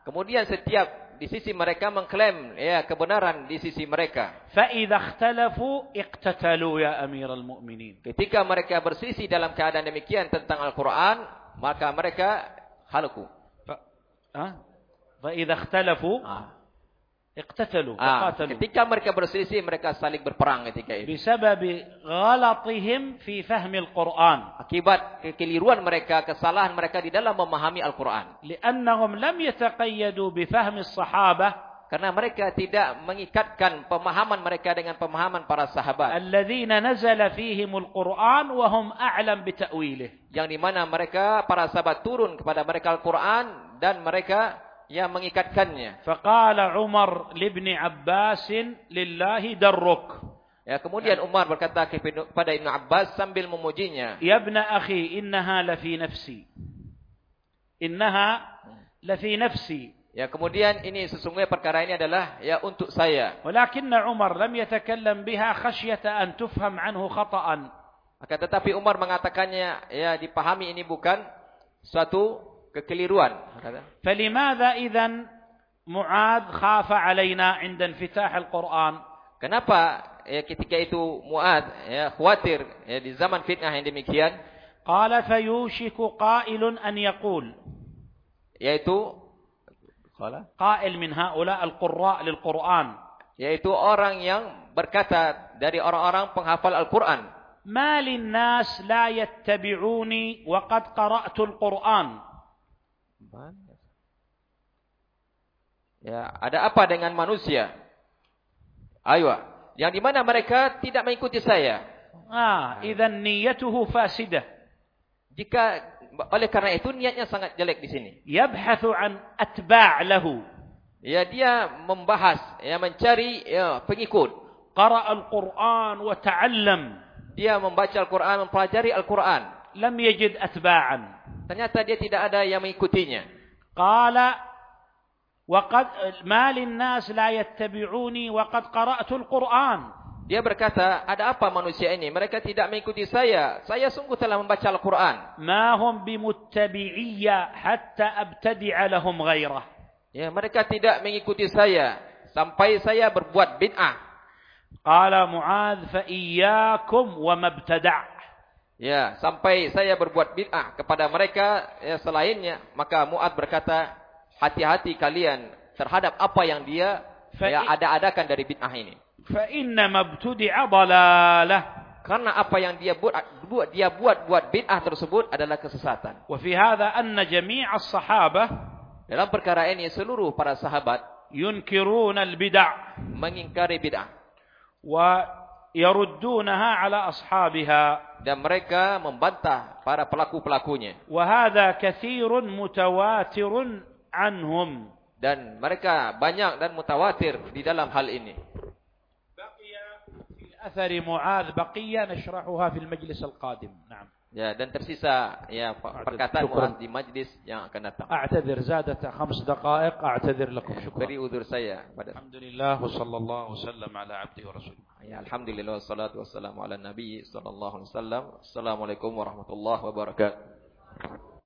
Kemudian setiap di sisi mereka mengklaim ya kebenaran di sisi mereka. Fa idza ikhtalafu iqtatalu ya amiral mu'minin. Ketika mereka berselisih dalam keadaan demikian tentang Al-Qur'an, maka mereka halku. فإذا اختلفوا Ah. اقتتلوا Ah, وقاتلوا ketika mereka berselisih, mereka saling berperang ketika itu. بسبب غلطهم في فهم القرآن Akibat kekeliruan mereka, kesalahan mereka di dalam memahami Al-Quran. لأنهم لم يتقيدوا بفهم الصحابة Karena mereka tidak mengikatkan pemahaman mereka dengan pemahaman para sahabat. Alladzina nazala fihimul Qur'an wa hum a'lam bi. Yang di mana mereka para sahabat turun kepada mereka Al-Qur'an dan mereka yang mengikatkannya. Faqala Umar libn Abbas lillahi darruk. Ya, kemudian Umar berkata kepada Ibn Abbas sambil memujinya. Ya ibn akhi, innaha lafi nafsi. Innaha lafi nafsi. Ya, kemudian ini sesungguhnya perkara ini adalah ya untuk saya. Walakin Umar lam yatakallam biha khasyata an tufham anhu khata'an. Akan tetapi Umar mengatakannya ya dipahami ini bukan suatu kekeliruan. Falimadha idzan Mu'ad khafa alaina 'inda infitah al-Qur'an? Kenapa ya, ketika itu Mu'ad ya khawatir ya, di zaman fitnah yang demikian? Qala fayushiku qailun an yaqul. Yaitu قائل من هؤلاء القراء للقرآن yaitu orang yang berkata dari orang-orang penghafal Al-Qur'an ما للناس لا يتبعوني وقد قرأت القرآن Ya, ada apa dengan manusia? Ayo, yang di mana mereka tidak mengikuti saya. آه إذا نيته فاسدة Jika oleh karena itu niatnya sangat jelek di sini. يبحث عن أتباع له Ya, dia membahas, ya mencari ya pengikut. قرأ القرآن وتعلم Dia membaca Al-Qur'an, mempelajari Al-Qur'an. لم يجد أتباعا Ternyata dia tidak ada yang mengikutinya. قال وقد ما للناس لا يتبعوني وقد قرأت القرآن Dia berkata, ada apa manusia ini? Mereka tidak mengikuti saya. Saya sungguh telah membaca Al-Quran. Ma hum bimuttabi'iyya hatta abtadi'a lahum ghairah. Ya, mereka tidak mengikuti saya. Sampai saya berbuat bid'ah. Qala Mu'adh fa'iyyakum wa mabtada' Ya, sampai saya berbuat bid'ah kepada mereka ya, selainnya. Maka mu'ad berkata, hati-hati kalian terhadap apa yang dia ya, ada-adakan dari bid'ah ini fa inna mabtudi'a dalalah karena apa yang dia buat buat dia buat buat bid'ah tersebut adalah kesesatan. Wa fi hadha anna jami'a sahabah dalam perkara ini seluruh para sahabat yunkirun al-bid'ah mengingkari bid'ah wa yaruddunaha ala ashabiha dan mereka membantah para pelaku-pelakunya. Wa hadha kathirun mutawatirun anhum dan mereka banyak dan mutawatir di dalam hal ini. أثر معاذ بقية نشرحها في المجلس القادم نعم Ya, dan tersisa ya pe- perkataan Syukran. Muaz di majlis yang akan datang. أعتذر زادت خمس دقائق أعتذر لكم شكرا Beri uzur saya pada الحمد لله وصلى الله وسلم على عبده ورسوله ya alhamdulillah wassalatu wassalamu ala nabi sallallahu alaihi wasallam. Assalamualaikum warahmatullahi wabarakatuh.